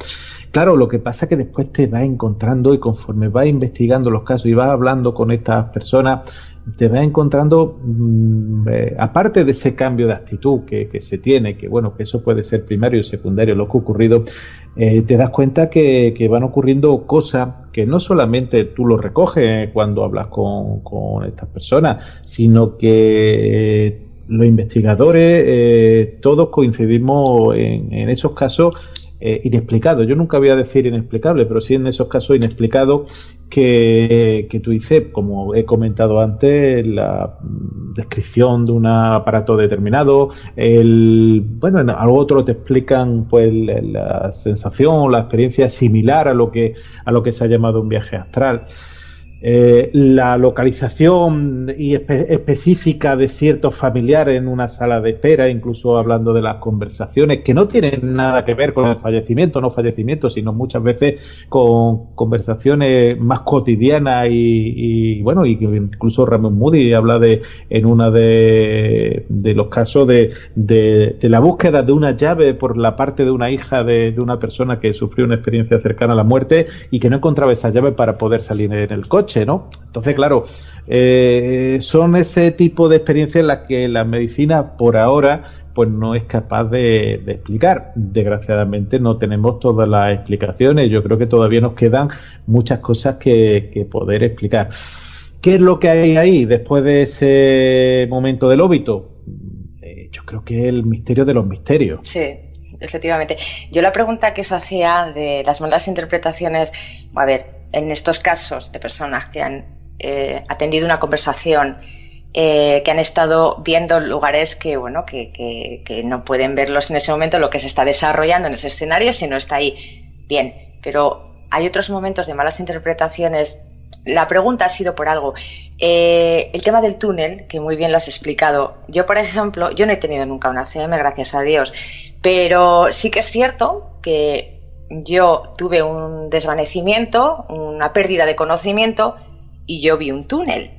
Claro, lo que pasa es que después te vas encontrando y conforme vas investigando los casos y vas hablando con estas personas, te vas encontrando, mmm, eh, aparte de ese cambio de actitud que, que, se tiene, que bueno, que eso puede ser primario y secundario, lo que ha ocurrido, eh, te das cuenta que, que, van ocurriendo cosas que no solamente tú lo recoges cuando hablas con, estas personas, sino que eh, los investigadores, eh, todos coincidimos en, esos casos eh, inexplicado. Yo nunca voy a decir inexplicable, pero sí en esos casos inexplicados que, que tú dices, como he comentado antes, la descripción de un aparato determinado, el, bueno, en algo otro te explican pues la sensación, la experiencia similar a lo que, a lo que se ha llamado un viaje astral. Eh, la localización y espe específica de ciertos familiares en una sala de espera, incluso hablando de las conversaciones, que no tienen nada que ver con el fallecimiento, no fallecimiento, sino muchas veces con conversaciones más cotidianas y, bueno, y incluso Ramón Moody habla de en una de, de los casos de, de, de, la búsqueda de una llave por la parte de una hija de, de una persona que sufrió una experiencia cercana a la muerte y que no encontraba esa llave para poder salir en el coche ¿no? Entonces, claro, eh, son ese tipo de experiencias en las que la medicina, por ahora, pues no es capaz de, de, explicar. Desgraciadamente no tenemos todas las explicaciones. Yo creo que todavía nos quedan muchas cosas que, que poder explicar. ¿Qué es lo que hay ahí después de ese momento del óbito? Eh, yo creo que es el misterio de los misterios. Sí efectivamente. Yo la pregunta que se hacía de las malas interpretaciones, a ver, en estos casos de personas que han eh, atendido una conversación, eh, que han estado viendo lugares que, bueno, que, que, no pueden verlos en ese momento, lo que se está desarrollando en ese escenario, si no está ahí, bien. Pero hay otros momentos de malas interpretaciones. La pregunta ha sido por algo. Eh, el tema del túnel, que muy bien lo has explicado. Yo, por ejemplo, yo no he tenido nunca una CM, gracias a Dios, pero sí que es cierto que yo tuve un desvanecimiento, una pérdida de conocimiento y yo vi un túnel.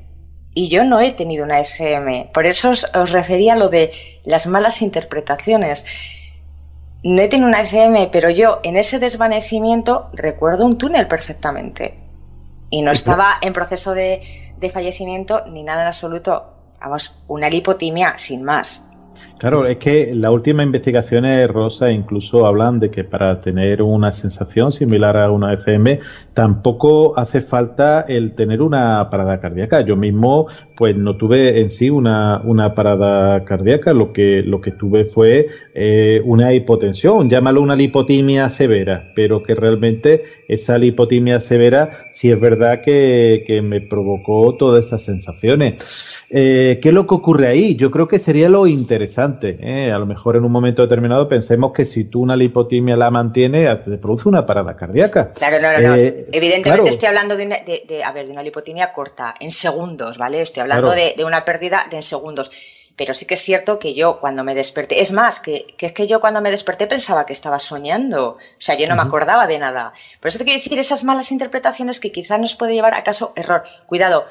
Y yo no he tenido una FM. Por eso os, os refería a lo de las malas interpretaciones. No he tenido una FM, pero yo en ese desvanecimiento recuerdo un túnel perfectamente. Y no estaba en proceso de, de fallecimiento ni nada en absoluto. Vamos, una lipotimia sin más. Claro, es que las últimas investigaciones, Rosa, incluso hablan de que para tener una sensación similar a una FM, tampoco hace falta el tener una parada cardíaca. Yo mismo, pues no tuve en sí una, una parada cardíaca, lo que, lo que tuve fue eh, una hipotensión, llámalo una lipotimia severa, pero que realmente esa lipotimia severa sí es verdad que, que me provocó todas esas sensaciones. Eh, ¿Qué es lo que ocurre ahí? Yo creo que sería lo interesante. ¿Eh? A lo mejor en un momento determinado pensemos que si tú una lipotimia la mantienes, te produce una parada cardíaca. Claro, no, no, eh, no. Evidentemente claro. estoy hablando de una, de, de, a ver, de una lipotimia corta, en segundos, ¿vale? Estoy hablando claro. de, de, una pérdida de en segundos. Pero sí que es cierto que yo cuando me desperté, es más, que, que es que yo cuando me desperté pensaba que estaba soñando. O sea, yo no uh -huh. me acordaba de nada. Por eso te quiero decir esas malas interpretaciones que quizás nos puede llevar a caso error. Cuidado,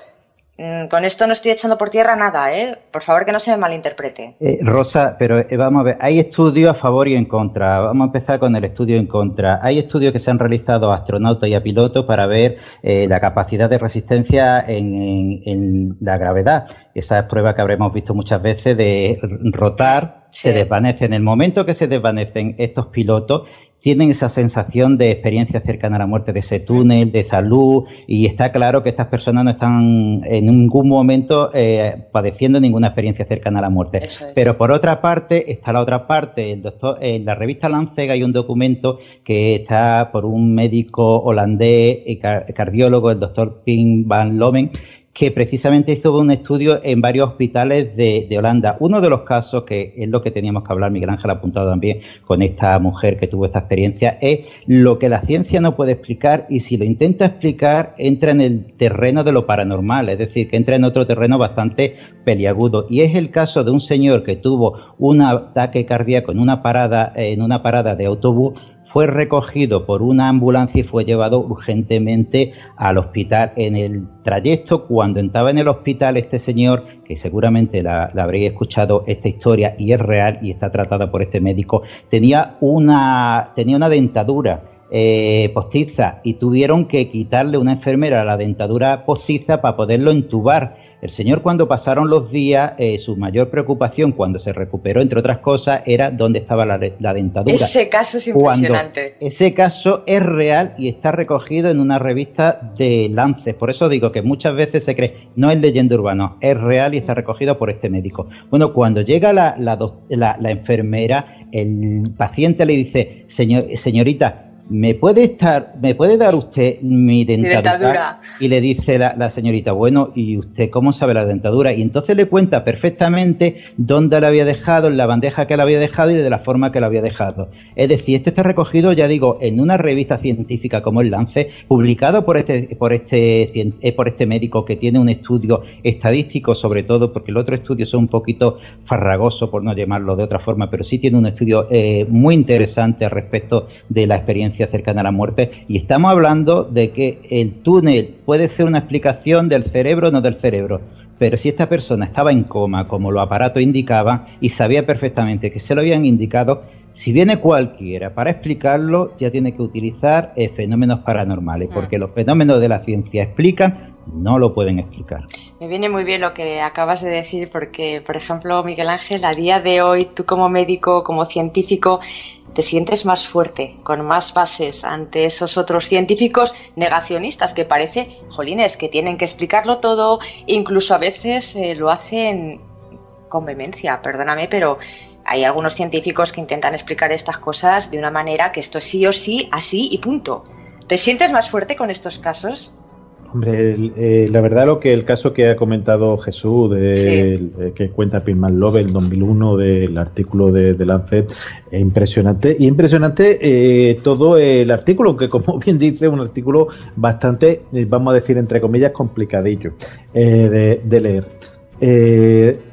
con esto no estoy echando por tierra nada, ¿eh? Por favor, que no se me malinterprete. Eh, Rosa, pero eh, vamos a ver, hay estudios a favor y en contra. Vamos a empezar con el estudio en contra. Hay estudios que se han realizado a astronautas y a pilotos para ver eh, la capacidad de resistencia en, en, en, la gravedad. Esa prueba que habremos visto muchas veces de rotar, sí. se desvanece. En el momento que se desvanecen estos pilotos, tienen esa sensación de experiencia cercana a la muerte, de ese túnel, de salud, y está claro que estas personas no están en ningún momento eh, padeciendo ninguna experiencia cercana a la muerte. Es. Pero por otra parte, está la otra parte, el doctor, en la revista Lancet hay un documento que está por un médico holandés, cardiólogo, el doctor Pim Van Loven, que precisamente hizo un estudio en varios hospitales de, Holanda. Uno de los casos, que es lo que teníamos que hablar, Miguel Ángel ha apuntado también con esta mujer que tuvo esta experiencia, es lo que la ciencia no puede explicar y si lo intenta explicar entra en el terreno de lo paranormal, es decir, que entra en otro terreno bastante peliagudo. Y es el caso de un señor que tuvo un ataque cardíaco en una parada, en una parada de autobús fue recogido por una ambulancia y fue llevado urgentemente al hospital. En el trayecto, cuando entraba en el hospital, este señor, que seguramente la, habréis escuchado esta historia y es real y está tratada por este médico, tenía una, tenía una dentadura eh, postiza y tuvieron que quitarle una enfermera la dentadura postiza para poderlo entubar el señor cuando pasaron los días, eh, su mayor preocupación cuando se recuperó, entre otras cosas, era dónde estaba la, dentadura. Ese caso es impresionante. ese caso es real y está recogido en una revista de Lances. Por eso digo que muchas veces se cree, no es leyenda urbana, es real y está recogido por este médico. Bueno, cuando llega la, la enfermera, el paciente le dice, Señor, señorita, ¿me puede estar, me puede dar usted mi dentadura? Y le dice la, señorita, bueno, ¿y usted cómo sabe la dentadura? Y entonces le cuenta perfectamente dónde la había dejado, en la bandeja que la había dejado y de la forma que la había dejado. Es decir, este está recogido, ya digo, en una revista científica como el Lance, publicado por este, por este, eh, por este médico que tiene un estudio estadístico sobre todo, porque el otro estudio es un poquito farragoso, por no llamarlo de otra forma, pero sí tiene un estudio eh, muy interesante respecto de la experiencia cercana a la muerte y estamos hablando de que el túnel puede ser una explicación del cerebro, no del cerebro. Pero si esta persona estaba en coma, como los aparatos indicaban, y sabía perfectamente que se lo habían indicado, si viene cualquiera para explicarlo, ya tiene que utilizar eh, fenómenos paranormales, mm. porque los fenómenos de la ciencia explican, no lo pueden explicar. Me viene muy bien lo que acabas de decir, porque, por ejemplo, Miguel Ángel, a día de hoy, tú como médico, como científico, te sientes más fuerte, con más bases ante esos otros científicos negacionistas que parece, jolines, que tienen que explicarlo todo, incluso a veces eh, lo hacen con vehemencia, perdóname, pero hay algunos científicos que intentan explicar estas cosas de una manera que esto es sí o sí, así y punto. ¿Te sientes más fuerte con estos casos? Hombre, eh, la verdad lo que el caso que ha comentado Jesús, de, eh, que cuenta Pinman Love, el 2001 del artículo de, de Lancet, es impresionante. Y impresionante eh, todo el artículo, que como bien dice, un artículo bastante, vamos a decir, entre comillas, complicadillo de, de, leer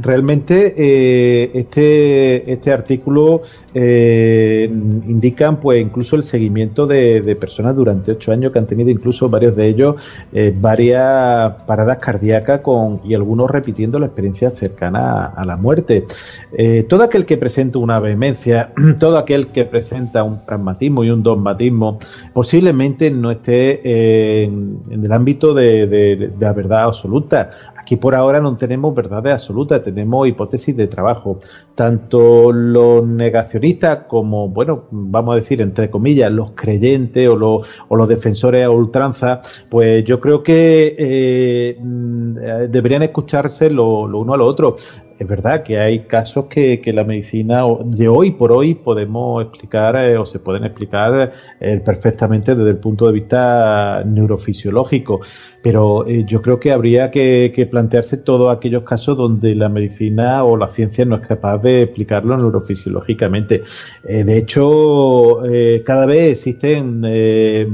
realmente eh, este, este artículo eh, indican pues incluso el seguimiento de, personas durante ocho años que han tenido incluso varios de ellos eh, varias paradas cardíacas con y algunos repitiendo la experiencia cercana a, la muerte. Eh, todo aquel que presenta una vehemencia, [clears throat] todo aquel que presenta un pragmatismo y un dogmatismo, posiblemente no esté en, el ámbito de, de la verdad absoluta. Aquí por ahora no tenemos verdades absolutas, tenemos hipótesis de trabajo. Tanto los negacionistas como, bueno, vamos a decir, entre comillas, los creyentes o los, o los defensores a ultranza, pues yo creo que eh, mm, deberían escucharse lo, lo uno a lo otro es verdad que hay casos que, la medicina de hoy por hoy podemos explicar eh, o se pueden explicar eh, perfectamente desde el punto de vista neurofisiológico pero eh, yo creo que habría que, plantearse todos aquellos casos donde la medicina o la ciencia no es capaz de explicarlo neurofisiológicamente. Eh, de hecho, eh, cada vez existen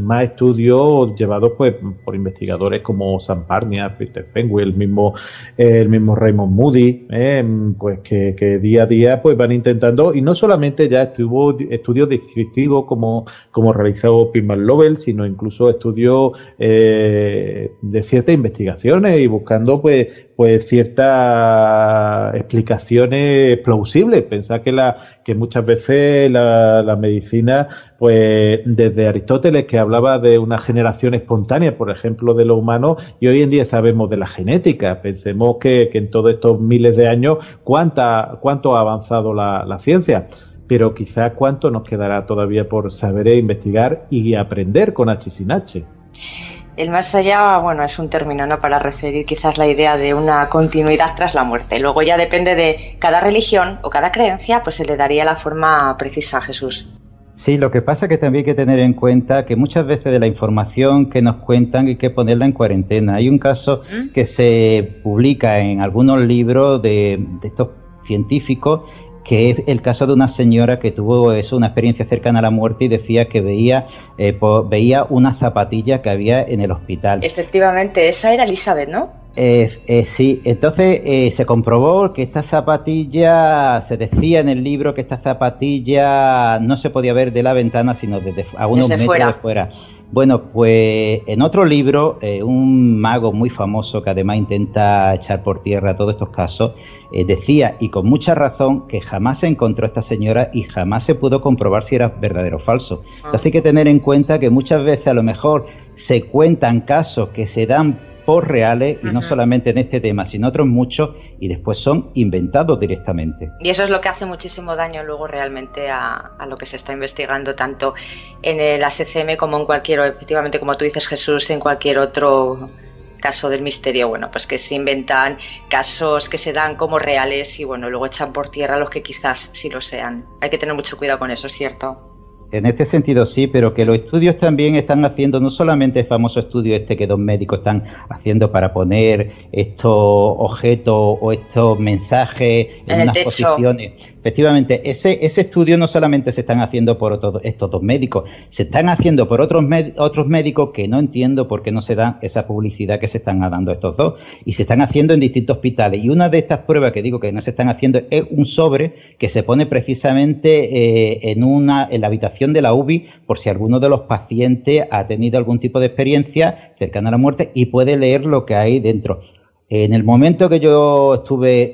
más estudios llevados pues por investigadores como Sam Parnia, Peter Fenway, el mismo, el mismo Raymond Moody, pues que, día a día pues van intentando, y no solamente ya estuvo estudios descriptivos como, como realizó Pittman Lovell, sino incluso estudios de ciertas investigaciones y buscando pues pues ciertas explicaciones plausibles. Pensar que la que muchas veces la, la, medicina pues desde Aristóteles que hablaba de una generación espontánea por ejemplo de lo humano y hoy en día sabemos de la genética. Pensemos que, que en todos estos miles de años cuánta cuánto ha avanzado la, la ciencia. Pero quizás cuánto nos quedará todavía por saber e investigar y aprender con H sin H. El más allá, bueno, es un término, ¿no? Para referir quizás la idea de una continuidad tras la muerte. Luego ya depende de cada religión o cada creencia, pues se le daría la forma precisa a Jesús. Sí, lo que pasa es que también hay que tener en cuenta que muchas veces de la información que nos cuentan hay que ponerla en cuarentena. Hay un caso ¿Mm? que se publica en algunos libros de, estos científicos que es el caso de una señora que tuvo eso, una experiencia cercana a la muerte y decía que veía, eh, veía una zapatilla que había en el hospital. Efectivamente, esa era Elizabeth, ¿no? Eh, eh, sí, entonces eh, se comprobó que esta zapatilla, se decía en el libro que esta zapatilla no se podía ver de la ventana, sino desde a unos metros de fuera. Bueno, pues en otro libro, un mago muy famoso que además intenta echar por tierra todos estos casos, decía, y con mucha razón, que jamás se encontró esta señora y jamás se pudo comprobar si era verdadero o falso. Ah. Entonces hay que tener en cuenta que muchas veces a lo mejor se cuentan casos que se dan por reales y no solamente en este tema, sino otros muchos y después son inventados directamente. Y eso es lo que hace muchísimo daño luego realmente a, lo que se está investigando tanto en el ASCM como en cualquier, efectivamente como tú dices Jesús, en cualquier otro caso del misterio, bueno, pues que se inventan casos que se dan como reales y bueno, luego echan por tierra los que quizás sí lo sean. Hay que tener mucho cuidado con eso, es cierto. En este sentido sí, pero que los estudios también están haciendo, no solamente el famoso estudio este que dos médicos están haciendo para poner estos objetos o estos mensajes en, unas posiciones Efectivamente, ese, ese estudio no solamente se están haciendo por estos dos médicos, se están haciendo por otros, otros médicos que no entiendo por qué no se dan esa publicidad que se están dando estos dos. Y se están haciendo en distintos hospitales. Y una de estas pruebas que digo que no se están haciendo es un sobre que se pone precisamente eh, en, una, en la habitación de la UBI por si alguno de los pacientes ha tenido algún tipo de experiencia cercana a la muerte y puede leer lo que hay dentro. En el momento que yo estuve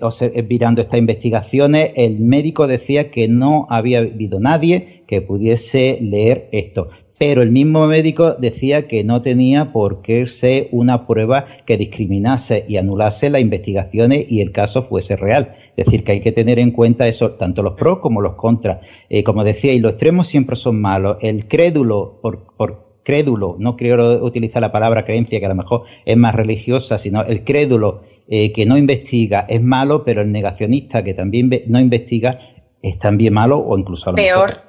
mirando estas investigaciones, el médico decía que no había habido nadie que pudiese leer esto. Pero el mismo médico decía que no tenía por qué ser una prueba que discriminase y anulase las investigaciones y el caso fuese real. Es decir, que hay que tener en cuenta eso, tanto los pros como los contras. Eh, como decía, y los extremos siempre son malos. El crédulo, por, por crédulo, no quiero utilizar la palabra creencia, que a lo mejor es más religiosa, sino el crédulo eh, que no investiga es malo, pero el negacionista que también no investiga es también malo o incluso a lo peor.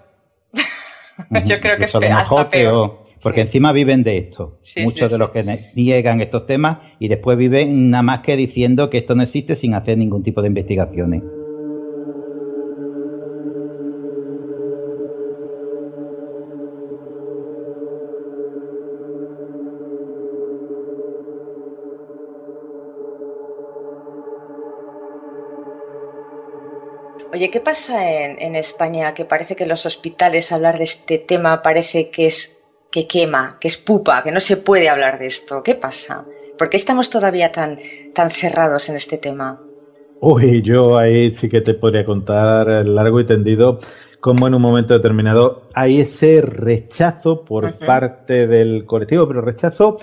[laughs] Yo creo que es mejor, peor. Porque encima viven de esto. Muchos de los que niegan estos temas y después viven nada más que diciendo que esto no existe sin hacer ningún tipo de investigaciones. Oye, ¿qué pasa en, España? Que parece que en los hospitales hablar de este tema parece que es que quema, que es pupa, que no se puede hablar de esto. ¿Qué pasa? ¿Por qué estamos todavía tan, tan cerrados en este tema? Uy, yo ahí sí que te podría contar largo y tendido cómo en un momento determinado hay ese rechazo por parte del colectivo, pero rechazo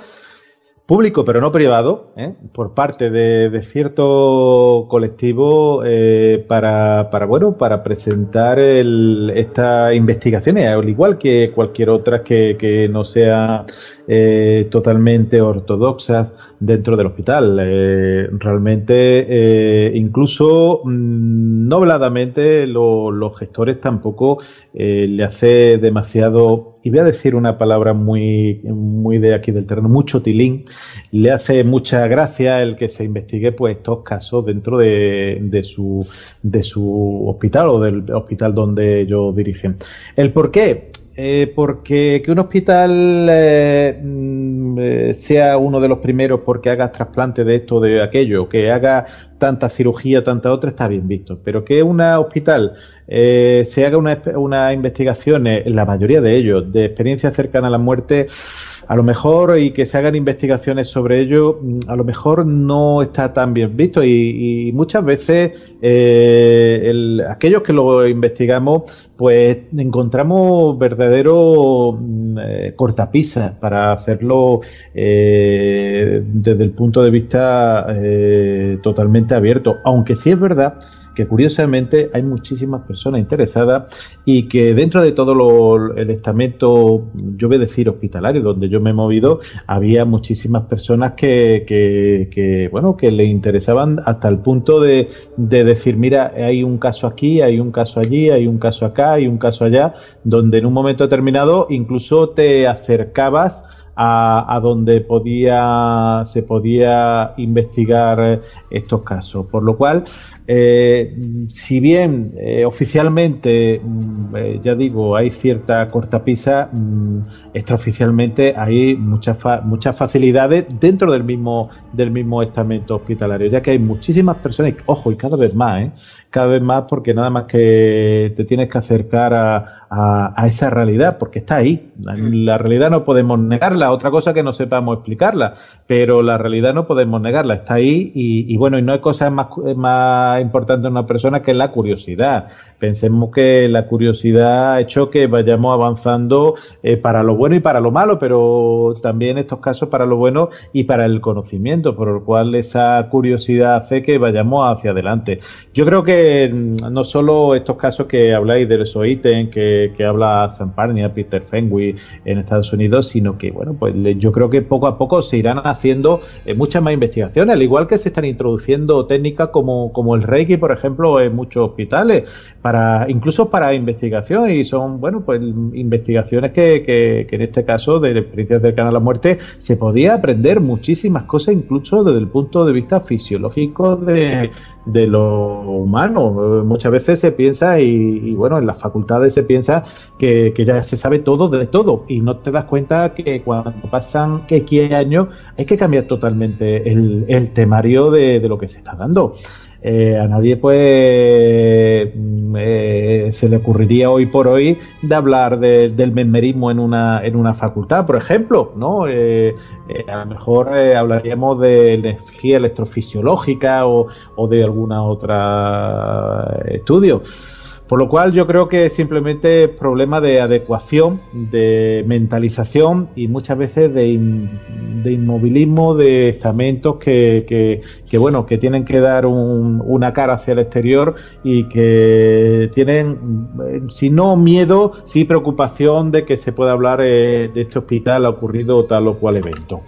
público pero no privado, ¿eh? por parte de, cierto colectivo eh, para, para, bueno, para presentar el, estas investigaciones, al igual que cualquier otra que, que no sea eh, totalmente ortodoxas dentro del hospital. Eh, realmente, eh, incluso mm, nobladamente, los gestores tampoco le hace demasiado, y voy a decir una palabra muy, muy de aquí del terreno, mucho tilín, le hace mucha gracia el que se investigue pues estos casos dentro de, de su de su hospital o del hospital donde ellos dirigen. ¿El por qué? Eh, porque que un hospital eh, mm, eh, sea uno de los primeros porque haga trasplante de esto, de aquello, que haga tanta cirugía, tanta otra, está bien visto. Pero que un hospital se haga una, una investigación, la mayoría de ellos, de experiencia cercana a la muerte, a lo mejor y que se hagan investigaciones sobre ello, mm, a lo mejor no está tan bien visto y, muchas veces eh, aquellos que lo investigamos, pues encontramos verdadero mm, eh, cortapisas para hacerlo eh, desde el punto de vista totalmente abierto, aunque sí es verdad que curiosamente hay muchísimas personas interesadas y que dentro de todo lo, el estamento, yo voy a decir hospitalario, donde yo me he movido, había muchísimas personas que, que, bueno, que le interesaban hasta el punto de, de decir, mira, hay un caso aquí, hay un caso allí, hay un caso acá, hay un caso allá, donde en un momento determinado incluso te acercabas a, a, donde podía se podía investigar estos casos. Por lo cual, eh, si bien eh, oficialmente, mm, eh, ya digo, hay cierta cortapisa, mm, extraoficialmente hay muchas muchas facilidades dentro del mismo del mismo estamento hospitalario, ya que hay muchísimas personas, ojo, y cada vez más, ¿eh? cada vez más porque nada más que te tienes que acercar a, a, esa realidad, porque está ahí. La, realidad no podemos negarla, otra cosa que no sepamos explicarla, pero la realidad no podemos negarla, está ahí y, y bueno, y no hay cosas más, más importante en una persona que es la curiosidad. Pensemos que la curiosidad ha hecho que vayamos avanzando eh, para lo bueno y para lo malo, pero también en estos casos para lo bueno y para el conocimiento, por lo cual esa curiosidad hace que vayamos hacia adelante. Yo creo que mm, no solo estos casos que habláis del SOITEN, que, que habla Samparnia, Peter Fenwick en Estados Unidos, sino que, bueno, pues yo creo que poco a poco se irán haciendo eh, muchas más investigaciones, al igual que se están introduciendo técnicas como, como el Reiki, por ejemplo, en muchos hospitales, para incluso para investigación y son, bueno, pues investigaciones que, que, en este caso de experiencias cercanas a la muerte se podía aprender muchísimas cosas, incluso desde el punto de vista fisiológico de, de lo humano. Muchas veces se piensa, y, bueno, en las facultades se piensa que, que, ya se sabe todo de todo, y no te das cuenta que cuando pasan que 15 años hay que cambiar totalmente el, el temario de, de lo que se está dando. Eh, a nadie pues mm, eh, se le ocurriría hoy por hoy de hablar del mesmerismo en una, en una facultad, por ejemplo, ¿no? Eh, a lo mejor hablaríamos de energía electrofisiológica o, o de alguna otra estudio. Por lo cual yo creo que simplemente es problema de adecuación, de mentalización y muchas veces de, inmovilismo de estamentos que, que, bueno, que tienen que dar una cara hacia el exterior y que tienen, si no miedo, sí preocupación de que se pueda hablar eh, de este hospital ha ocurrido tal o cual evento.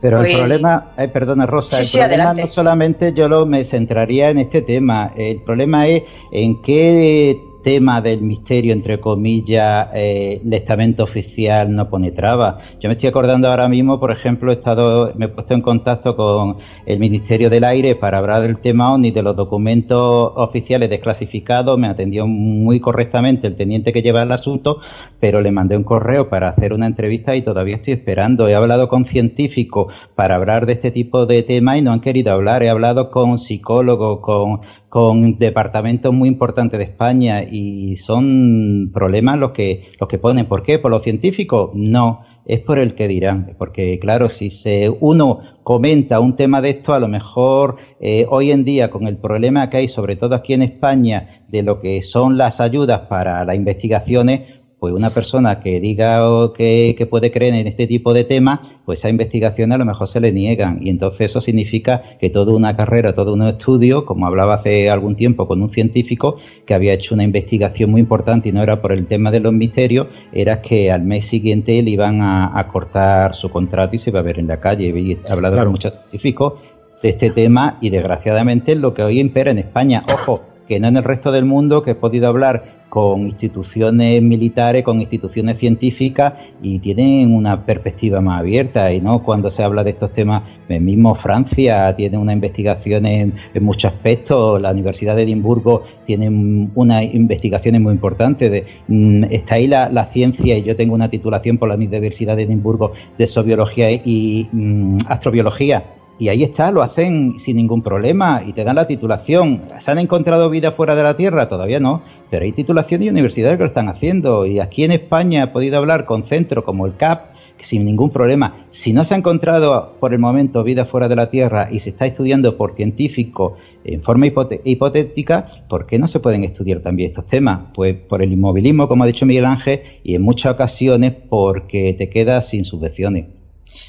Pero el pues, problema, eh, perdona Rosa, el problema no solamente yo lo me centraría en este tema, el problema es en qué tema del misterio, entre comillas, eh, el estamento oficial no pone traba. Yo me estoy acordando ahora mismo, por ejemplo, he estado, me he puesto en contacto con el Ministerio del Aire para hablar del tema ONI, de los documentos oficiales desclasificados. Me atendió muy correctamente el teniente que lleva el asunto, pero le mandé un correo para hacer una entrevista y todavía estoy esperando. He hablado con científicos para hablar de este tipo de temas y no han querido hablar. He hablado con psicólogos, con con departamentos muy importantes de España y son problemas los que, los que ponen. ¿Por qué? ¿Por los científicos? No, es por el que dirán. Porque claro, si se, uno comenta un tema de esto, a lo mejor eh, hoy en día con el problema que hay, sobre todo aquí en España, de lo que son las ayudas para las investigaciones, pues una persona que diga que, que, puede creer en este tipo de temas, pues esa investigación a lo mejor se le niegan. Y entonces eso significa que toda una carrera, todo un estudio, como hablaba hace algún tiempo con un científico que había hecho una investigación muy importante y no era por el tema de los misterios, era que al mes siguiente le iban a, cortar su contrato y se iba a ver en la calle. He hablado con muchos científicos de este tema y desgraciadamente es lo que hoy impera en España. Ojo, que no en el resto del mundo, que he podido hablar con instituciones militares, con instituciones científicas y tienen una perspectiva más abierta. Y no cuando se habla de estos temas, mismo Francia tiene una investigación en, muchos aspectos, la Universidad de Edimburgo tiene una investigaciones muy importante, de, mm, está ahí la, ciencia y yo tengo una titulación por la Universidad de Edimburgo de Sobiología y mm, Astrobiología y ahí está, lo hacen sin ningún problema y te dan la titulación. ¿Se han encontrado vida fuera de la Tierra? Todavía no, pero hay titulación y universidades que lo están haciendo. Y aquí en España he podido hablar con centros como el CAP, que sin ningún problema. Si no se ha encontrado por el momento vida fuera de la Tierra y se está estudiando por científicos en forma hipotética, ¿por qué no se pueden estudiar también estos temas? Pues por el inmovilismo, como ha dicho Miguel Ángel, y en muchas ocasiones porque te quedas sin subvenciones.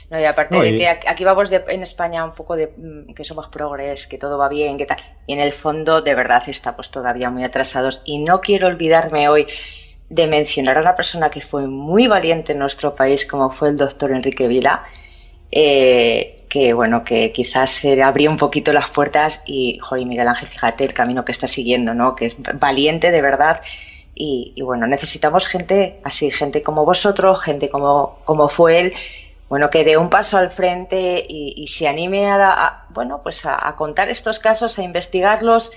No, y aparte de que aquí vamos en España un poco de mm, que somos progres, que todo va bien, que tal. Y en el fondo, de verdad, estamos todavía muy atrasados. Y no quiero olvidarme hoy de mencionar a una persona que fue muy valiente en nuestro país, como fue el doctor Enrique Vila, eh, que bueno, que quizás se abrió un poquito las puertas y, joder, Miguel Ángel, fíjate el camino que está siguiendo, ¿no? Que es valiente de verdad. Y, bueno, necesitamos gente así, gente como vosotros, gente como, como fue él, bueno, que dé un paso al frente y, se anime a, bueno, pues a, contar estos casos, a investigarlos.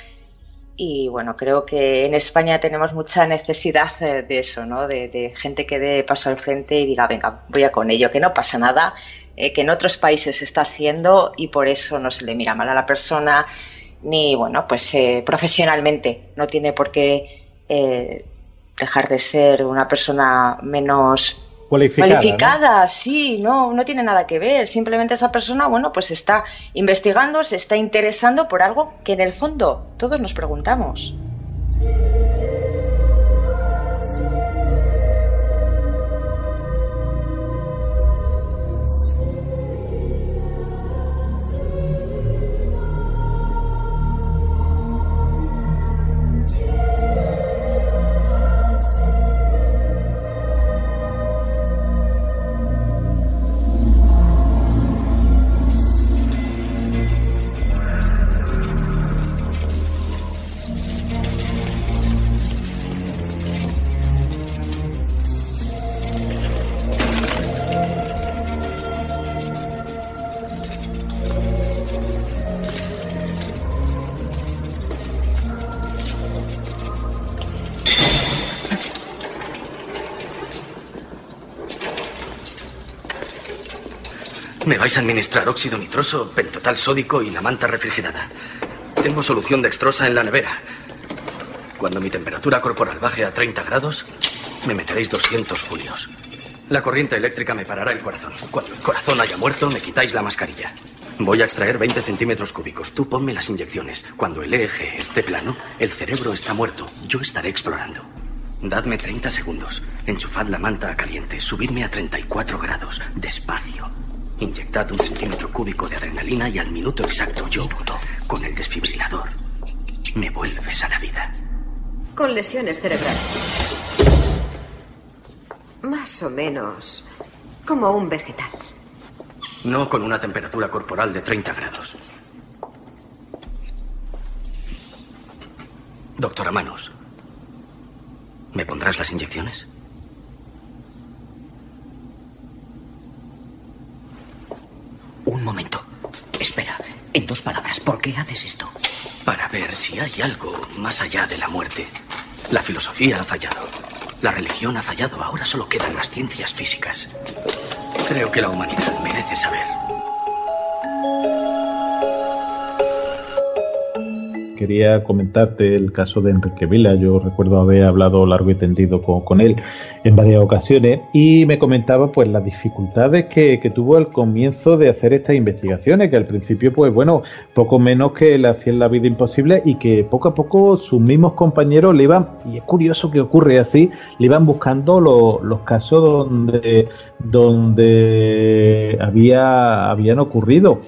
Y bueno, creo que en España tenemos mucha necesidad de eso, ¿no? De, de gente que dé paso al frente y diga, venga, voy a con ello, que no pasa nada, eh, que en otros países se está haciendo y por eso no se le mira mal a la persona ni, bueno, pues eh, profesionalmente no tiene por qué eh, dejar de ser una persona menos cualificada, sí, no, no tiene nada que ver. Simplemente esa persona, bueno, pues está investigando, se está interesando por algo que en el fondo todos nos preguntamos. Vais a administrar óxido nitroso, pentotal sódico y la manta refrigerada. Tengo solución dextrosa en la nevera. Cuando mi temperatura corporal baje a 30 grados, me meteréis 200 julios. La corriente eléctrica me parará el corazón. Cuando el corazón haya muerto, me quitáis la mascarilla. Voy a extraer 20 centímetros cúbicos. Tú ponme las inyecciones. Cuando el eje esté plano, el cerebro está muerto. Yo estaré explorando. Dadme 30 segundos. Enchufad la manta a caliente. Subidme a 34 grados. Despacio. Inyectad un centímetro cúbico de adrenalina y al minuto exacto yo, con el desfibrilador, me vuelves a la vida. Con lesiones cerebrales. Más o menos como un vegetal. No con una temperatura corporal de 30 grados. Doctora Manos, ¿me pondrás las inyecciones? Un momento. Espera, en dos palabras, ¿por qué haces esto? Para ver si hay algo más allá de la muerte. La filosofía ha fallado. La religión ha fallado. Ahora solo quedan las ciencias físicas. Creo que la humanidad merece saber. Quería comentarte el caso de Enrique Vila. Yo recuerdo haber hablado largo y tendido con, él en varias ocasiones y me comentaba pues las dificultades que, tuvo al comienzo de hacer estas investigaciones, que al principio pues bueno, poco menos que le hacían la vida imposible y que poco a poco sus mismos compañeros le iban, y es curioso que ocurre así, le iban buscando los casos donde, donde había, habían ocurrido.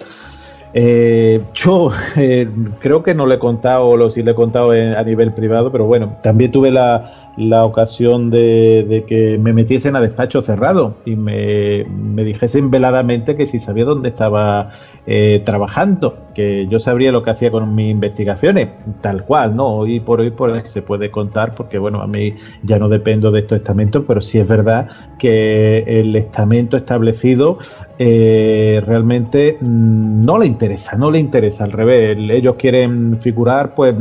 Eh, yo [laughs] eh, creo que no le he contado, o si le he contado a nivel privado, pero bueno, también tuve la, la ocasión de, que me metiesen a despacho cerrado y me, me dijesen veladamente que si sabía dónde estaba eh, trabajando, que yo sabría lo que hacía con mis investigaciones, tal cual, ¿no? Hoy por hoy pues, se puede contar, porque bueno, a mí ya no dependo de estos estamentos, pero sí es verdad que el estamento establecido eh, realmente mm, no le interesa, no le interesa, al revés, ellos quieren figurar pues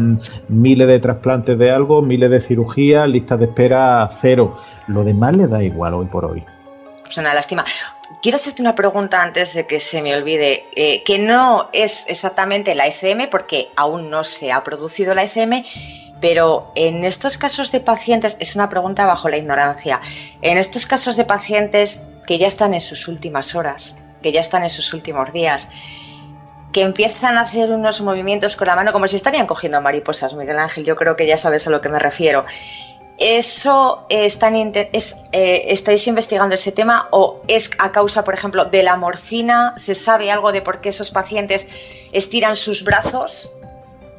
miles de trasplantes de algo, miles de cirugías, listas de espera cero, lo demás le da igual hoy por hoy. Es una lástima. Quiero hacerte una pregunta antes de que se me olvide, eh, que no es exactamente la ECM, porque aún no se ha producido la ECM, pero en estos casos de pacientes, es una pregunta bajo la ignorancia, en estos casos de pacientes que ya están en sus últimas horas, que ya están en sus últimos días, que empiezan a hacer unos movimientos con la mano como si estarían cogiendo mariposas, Miguel Ángel, yo creo que ya sabes a lo que me refiero. ¿Eso están, es, eh, estáis investigando ese tema o es a causa, por ejemplo, de la morfina? ¿Se sabe algo de por qué esos pacientes estiran sus brazos?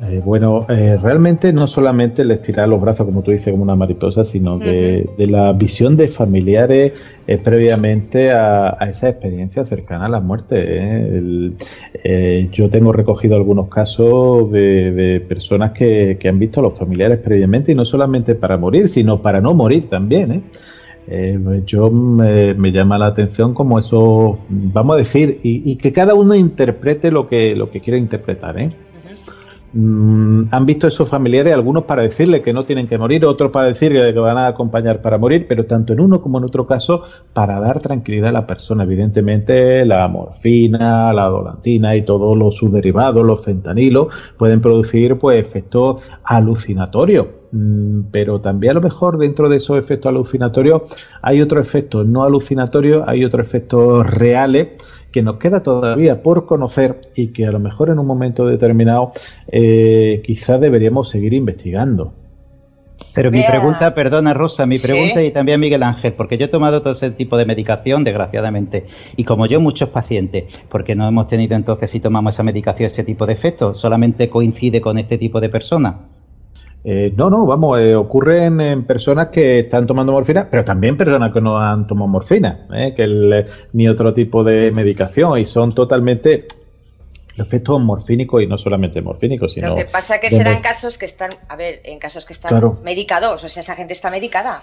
Eh, bueno, eh, realmente no solamente les tira los brazos, como tú dices, como una mariposa, sino de, la visión de familiares eh, previamente a, esa experiencia cercana a la muerte. yo tengo recogido algunos casos de, personas que, han visto a los familiares previamente y no solamente para morir, sino para no morir también. yo me, llama la atención como eso, vamos a decir, y, y, que cada uno interprete lo que, lo que quiere interpretar. ¿eh? Mm, han visto esos familiares, algunos para decirle que no tienen que morir, otros para decirle que van a acompañar para morir, pero tanto en uno como en otro caso para dar tranquilidad a la persona. Evidentemente, la morfina, la dolantina y todos los subderivados, los fentanilos, pueden producir pues efectos alucinatorios pero también a lo mejor dentro de esos efectos alucinatorios hay otros efectos no alucinatorios, hay otros efectos reales que nos queda todavía por conocer y que a lo mejor en un momento determinado eh, quizás deberíamos seguir investigando. Pero mi pregunta, perdona Rosa, mi pregunta y también Miguel Ángel, porque yo he tomado todo ese tipo de medicación, desgraciadamente, y como yo muchos pacientes, porque no hemos tenido entonces si tomamos esa medicación ese tipo de efectos, solamente coincide con este tipo de personas. Eh, no, no, vamos, eh, ocurren en personas que están tomando morfina, pero también personas que no han tomado morfina, eh, que ni otro tipo de medicación y son totalmente efectos morfínicos y no solamente morfínicos, sino... Lo que pasa que serán casos que están, a ver, en casos que están medicados, o sea, esa gente está medicada.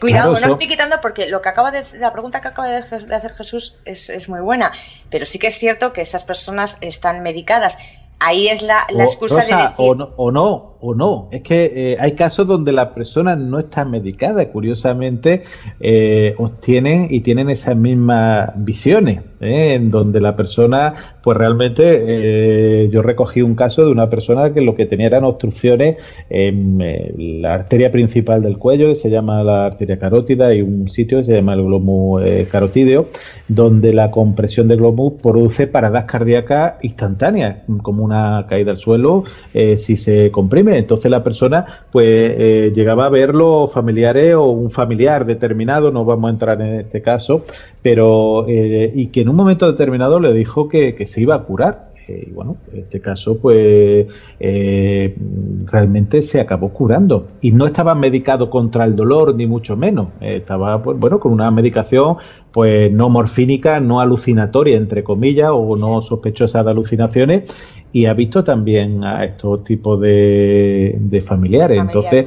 cuidado, no estoy quitando porque lo que acaba de la pregunta que acaba de hacer, Jesús es, es, muy buena, pero sí que es cierto que esas personas están medicadas. Ahí es la, la excusa de decir... o, no, o no, o no. Es que eh, hay casos donde la persona no está medicada, curiosamente eh, obtienen y tienen esas mismas visiones, ¿eh? en donde la persona, pues realmente, yo recogí un caso de una persona que lo que tenía eran obstrucciones en la arteria principal del cuello, que se llama la arteria carótida, y un sitio que se llama el glomo carotídeo, donde la compresión del glomo produce paradas cardíacas instantáneas, como una caída al suelo, si se comprime entonces la persona pues eh, llegaba a ver los familiares o un familiar determinado, no vamos a entrar en este caso, pero eh, y que en un momento determinado le dijo que, se iba a curar. Eh, y bueno, en este caso, pues realmente se acabó curando. Y no estaba medicado contra el dolor, ni mucho menos. estaba, pues bueno, con una medicación, pues no morfínica, no alucinatoria, entre comillas, o no sospechosa de alucinaciones, y ha visto también a estos tipos de, de familiares. Entonces,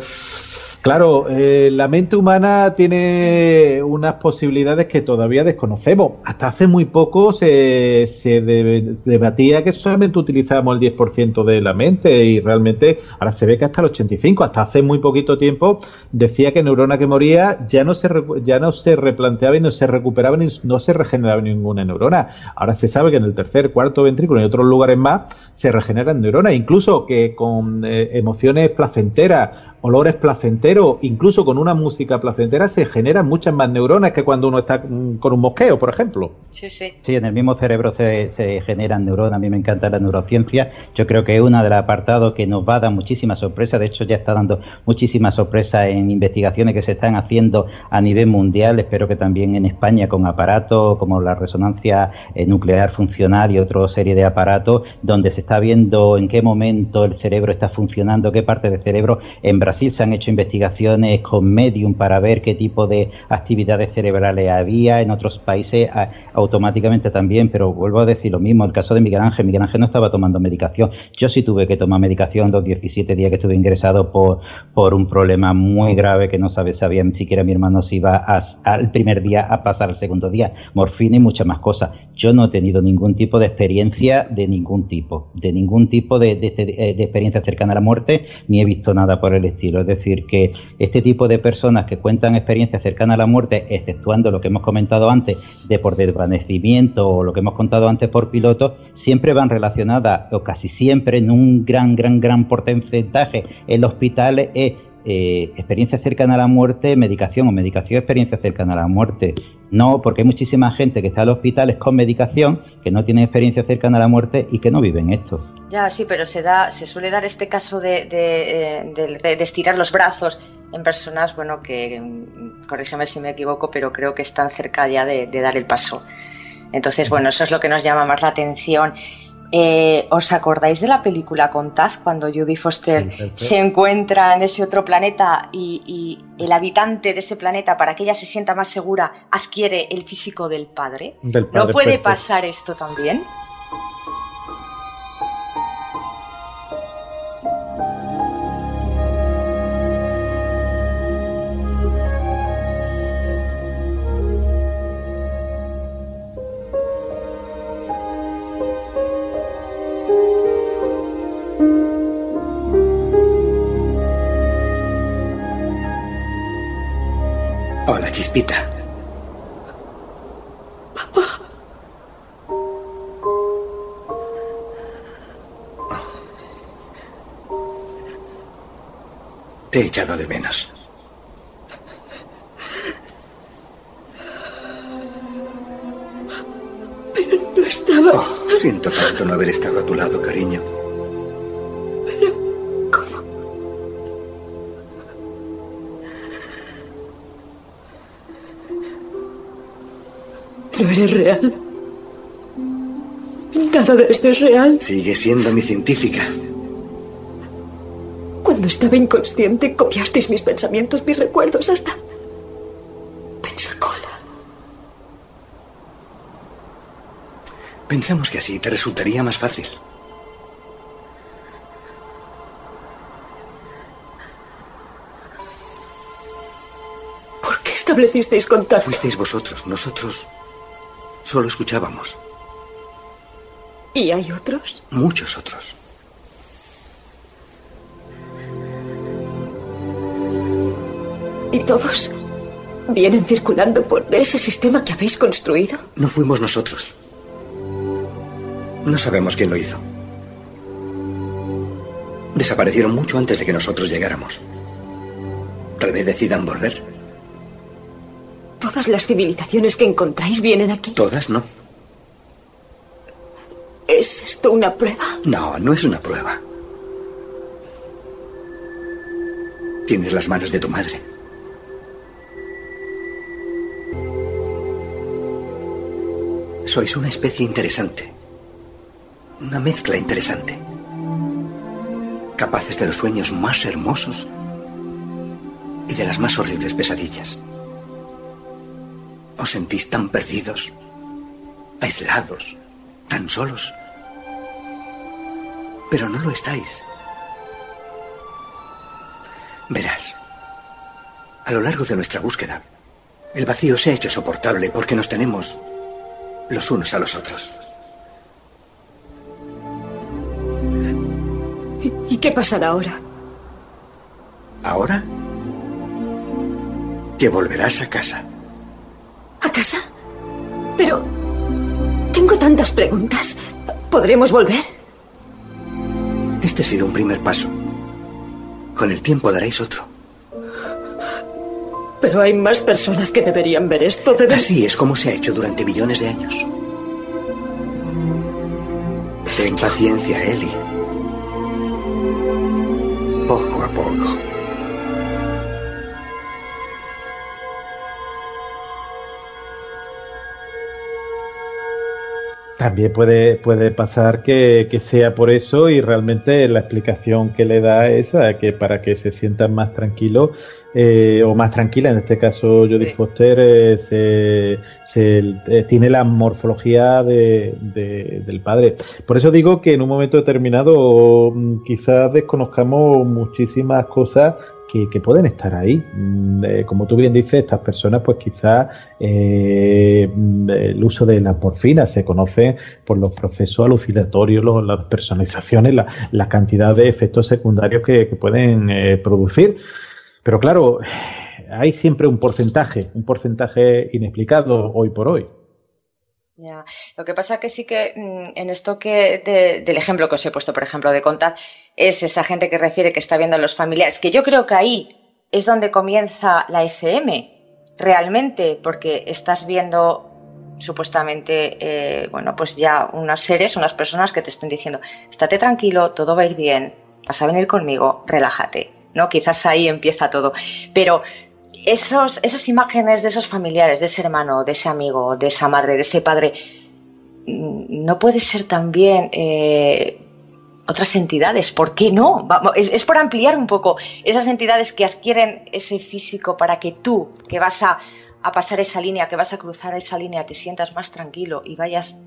Claro, eh, la mente humana tiene unas posibilidades que todavía desconocemos. Hasta hace muy poco se, debatía que solamente utilizábamos el 10% de la mente y realmente ahora se ve que hasta el 85%. Hasta hace muy poquito tiempo decía que neurona que moría ya no se, ya no se replanteaba y no se recuperaba ni no se regeneraba ninguna neurona. Ahora se sabe que en el tercer, cuarto ventrículo y otros lugares más se regeneran neuronas. Incluso que con eh, emociones placenteras olores placenteros, incluso con una música placentera, se generan muchas más neuronas que cuando uno está con un mosqueo, por ejemplo. Sí, sí. Sí, en el mismo cerebro se, se generan neuronas. A mí me encanta la neurociencia. Yo creo que es una de las apartados que nos va a dar muchísimas sorpresas. De hecho, ya está dando muchísimas sorpresas en investigaciones que se están haciendo a nivel mundial. Espero que también en España con aparatos como la resonancia eh, nuclear funcional y otra serie de aparatos donde se está viendo en qué momento el cerebro está funcionando, qué parte del cerebro en Brasil se han hecho investigaciones con Medium para ver qué tipo de actividades cerebrales había, en otros países automáticamente también, pero vuelvo a decir lo mismo, el caso de Miguel Ángel, Miguel Ángel no estaba tomando medicación, yo sí tuve que tomar medicación los 17 días que estuve ingresado por, por un problema muy grave que no sabe, sabía ni siquiera mi hermano si iba al primer día a pasar al segundo día, morfina y muchas más cosas. Yo no he tenido ningún tipo de experiencia de ningún tipo, de ningún tipo de, de, de experiencia cercana a la muerte, ni he visto nada por el estilo. Es decir, que este tipo de personas que cuentan experiencias cercanas a la muerte, exceptuando lo que hemos comentado antes de por desvanecimiento o lo que hemos contado antes por piloto, siempre van relacionadas, o casi siempre en un gran, gran, gran porcentaje. En los hospitales, es eh, experiencia cercana a la muerte, medicación o medicación, experiencia cercana a la muerte. No, porque hay muchísima gente que está en los hospitales con medicación, que no tiene experiencia cercana a la muerte y que no viven esto. Ya, sí, pero se da, se suele dar este caso de, de, eh, estirar los brazos en personas, bueno, que, mm, corrígeme si me equivoco, pero creo que están cerca ya de, de dar el paso. Entonces, bueno, eso es lo que nos llama más la atención. Eh, ¿Os acordáis de la película Contaz cuando Judy Foster se encuentra en ese otro planeta y, y, el habitante de ese planeta, para que ella se sienta más segura, adquiere el físico del padre? Del padre ¿No puede perfecto. pasar esto también? Hola, Chispita. Te he echado de menos. No estaba. Oh, siento tanto no haber estado a tu lado, cariño. No eres real. Nada de esto es real. Sigue siendo mi científica. Cuando estaba inconsciente, copiasteis mis pensamientos, mis recuerdos, hasta. Pensacola. Pensamos que así te resultaría más fácil. ¿Por qué establecisteis contacto? Fuisteis vosotros, nosotros solo escuchábamos. ¿Y hay otros? Muchos otros. ¿Y todos vienen circulando por ese sistema que habéis construido? No fuimos nosotros. No sabemos quién lo hizo. Desaparecieron mucho antes de que nosotros llegáramos. Tal vez decidan volver. ¿Todas las civilizaciones que encontráis vienen aquí? Todas no. ¿Es esto una prueba? No, no es una prueba. Tienes las manos de tu madre. Sois una especie interesante. Una mezcla interesante. Capaces de los sueños más hermosos y de las más horribles pesadillas. Os sentís tan perdidos, aislados, tan solos. Pero no lo estáis. Verás, a lo largo de nuestra búsqueda, el vacío se ha hecho soportable porque nos tenemos los unos a los otros. ¿Y, qué pasará ahora? Ahora que volverás a casa. ¿A casa? Pero... Tengo tantas preguntas. ¿Podremos volver? Este ha sido un primer paso. Con el tiempo daréis otro. Pero hay más personas que deberían ver esto. Deben... Así es como se ha hecho durante millones de años. Ten paciencia, Eli. Poco a poco. También puede, puede pasar que, que sea por eso y realmente la explicación que le da es a que para que se sientan más tranquilos eh, o más tranquila, en este caso Jodie Foster eh, se, se, eh, tiene la morfología de, de- del padre. Por eso digo que en un momento determinado mm, quizás desconozcamos muchísimas cosas que, que pueden estar ahí. Mm, eh, como tú bien dices, estas personas, pues quizás eh, mm, el uso de la morfina se conoce por los procesos alucinatorios, las personalizaciones, la, cantidad de efectos secundarios que, que pueden eh, producir. Pero claro, hay siempre un porcentaje, un porcentaje inexplicado hoy por hoy. Ya. Lo que pasa que sí que mm, en esto que de- del ejemplo que os he puesto, por ejemplo, de Conta, es esa gente que refiere que está viendo a los familiares, que yo creo que ahí es donde comienza la ECM, realmente, porque estás viendo supuestamente, eh, bueno, pues ya unos seres, unas personas que te estén diciendo, estate tranquilo, todo va a ir bien, vas a venir conmigo, relájate. ¿no? Quizás ahí empieza todo. Pero esos, esas imágenes de esos familiares, de ese hermano, de ese amigo, de esa madre, de ese padre, mm, no puede ser también eh, otras entidades. ¿Por qué no? es, por ampliar un poco esas entidades que adquieren ese físico para que tú, que vas a, pasar esa línea, que vas a cruzar esa línea, te sientas más tranquilo y vayas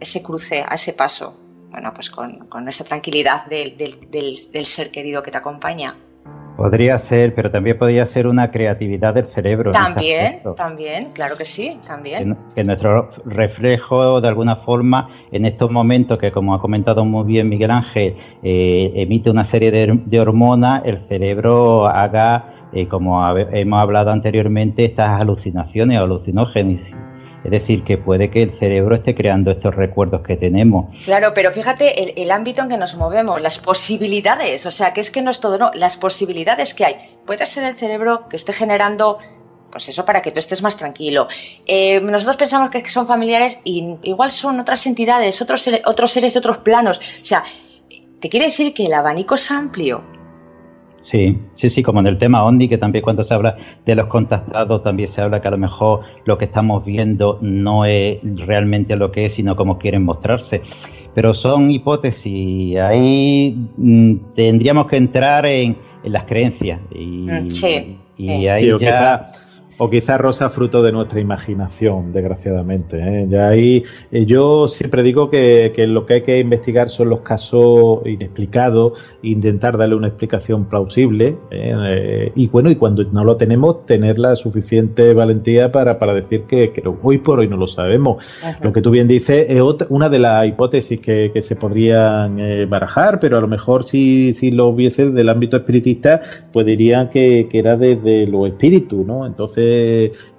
ese cruce, a ese paso, bueno, pues con, esa tranquilidad del ser querido que te acompaña. Podría ser, pero también podría ser una creatividad del cerebro. También, también, claro que sí, también. Que, nuestro reflejo, de alguna forma, en estos momentos que, como ha comentado muy bien Miguel Ángel, eh, emite una serie de, hormonas, el cerebro haga, eh, como hemos hablado anteriormente, estas alucinaciones, alucinógenes es decir, que puede que el cerebro esté creando estos recuerdos que tenemos. Claro, pero fíjate el, ámbito en que nos movemos, las posibilidades, o sea, que es que no es todo, no, las posibilidades que hay. Puede ser el cerebro que esté generando pues eso para que tú estés más tranquilo. Eh, nosotros pensamos que son familiares y igual son otras entidades, otros, otros seres de otros planos. O sea, te quiere decir que el abanico es amplio. Sí, sí, sí, como en el tema ONDI, que también cuando se habla de los contactados, también se habla que a lo mejor lo que estamos viendo no es realmente lo que es, sino como quieren mostrarse. Pero son hipótesis, ahí mm, tendríamos que entrar en, las creencias. Y, mm, sí, y ahí ya... O quizás Rosa fruto de nuestra imaginación, desgraciadamente. ¿eh? Ya ahí, eh, yo siempre digo que, lo que hay que investigar son los casos inexplicados, intentar darle una explicación plausible. ¿eh? y bueno, y cuando no lo tenemos, tener la suficiente valentía para, para decir que, hoy por hoy no lo sabemos. Lo que tú bien dices es otra, una de las hipótesis que, se podrían barajar, pero a lo mejor si, si lo hubiese del ámbito espiritista, pues dirían que, que era desde los espíritus, ¿no? Entonces,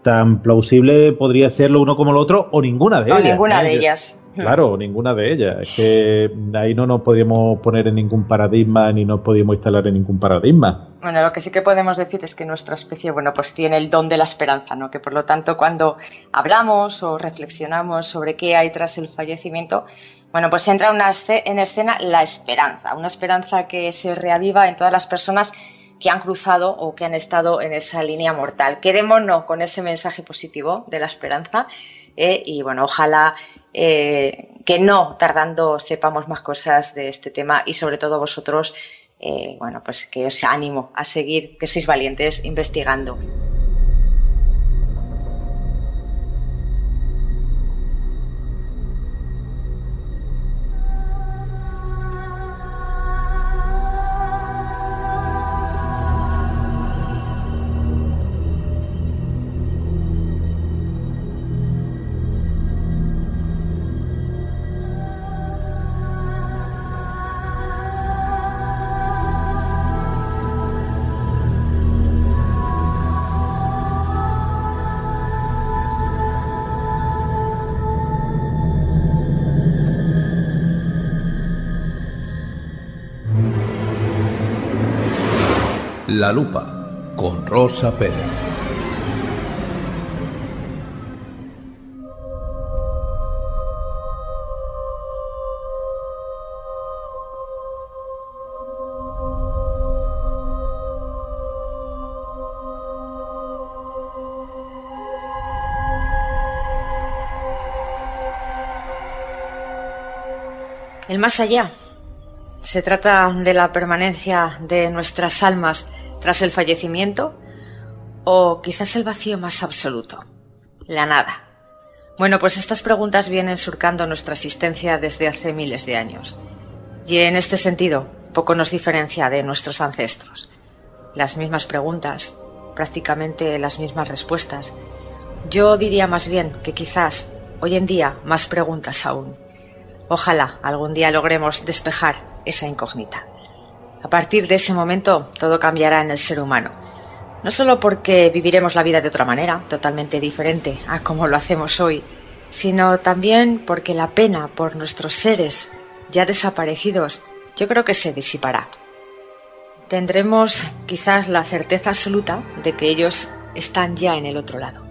tan plausible podría ser lo uno como lo otro o ninguna de ellas. ninguna de ellas. Claro, ninguna de ellas. Es que ahí no nos podíamos poner en ningún paradigma ni nos podíamos instalar en ningún paradigma. Bueno, lo que sí que podemos decir es que nuestra especie, bueno, pues tiene el don de la esperanza, ¿no? Que por lo tanto cuando hablamos o reflexionamos sobre qué hay tras el fallecimiento, bueno, pues entra una en escena la esperanza, una esperanza que se reaviva en todas las personas que han cruzado o que han estado en esa línea mortal. Quedémonos con ese mensaje positivo de la esperanza eh, y bueno, ojalá eh, que no tardando sepamos más cosas de este tema y sobre todo vosotros, eh, bueno, pues que os animo a seguir, que sois valientes investigando. La Lupa con Rosa Pérez. El más allá. Se trata de la permanencia de nuestras almas tras el fallecimiento o quizás el vacío más absoluto, la nada. Bueno, pues estas preguntas vienen surcando nuestra existencia desde hace miles de años. Y en este sentido, poco nos diferencia de nuestros ancestros. Las mismas preguntas, prácticamente las mismas respuestas. Yo diría más bien que quizás hoy en día más preguntas aún. Ojalá algún día logremos despejar esa incógnita. A partir de ese momento todo cambiará en el ser humano. No solo porque viviremos la vida de otra manera, totalmente diferente a como lo hacemos hoy, sino también porque la pena por nuestros seres ya desaparecidos yo creo que se disipará. Tendremos quizás la certeza absoluta de que ellos están ya en el otro lado,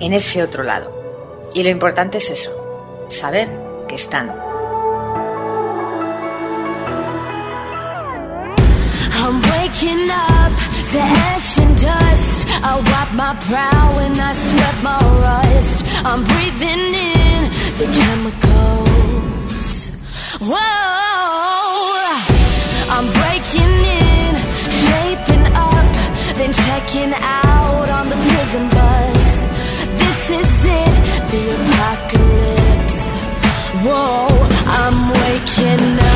en ese otro lado. Y lo importante es eso, saber que están. waking up to ash and dust. I wipe my brow and I sweat my rust. I'm breathing in the chemicals. Whoa, I'm breaking in, shaping up, then checking out on the prison bus. This is it, the apocalypse. Whoa, I'm waking up.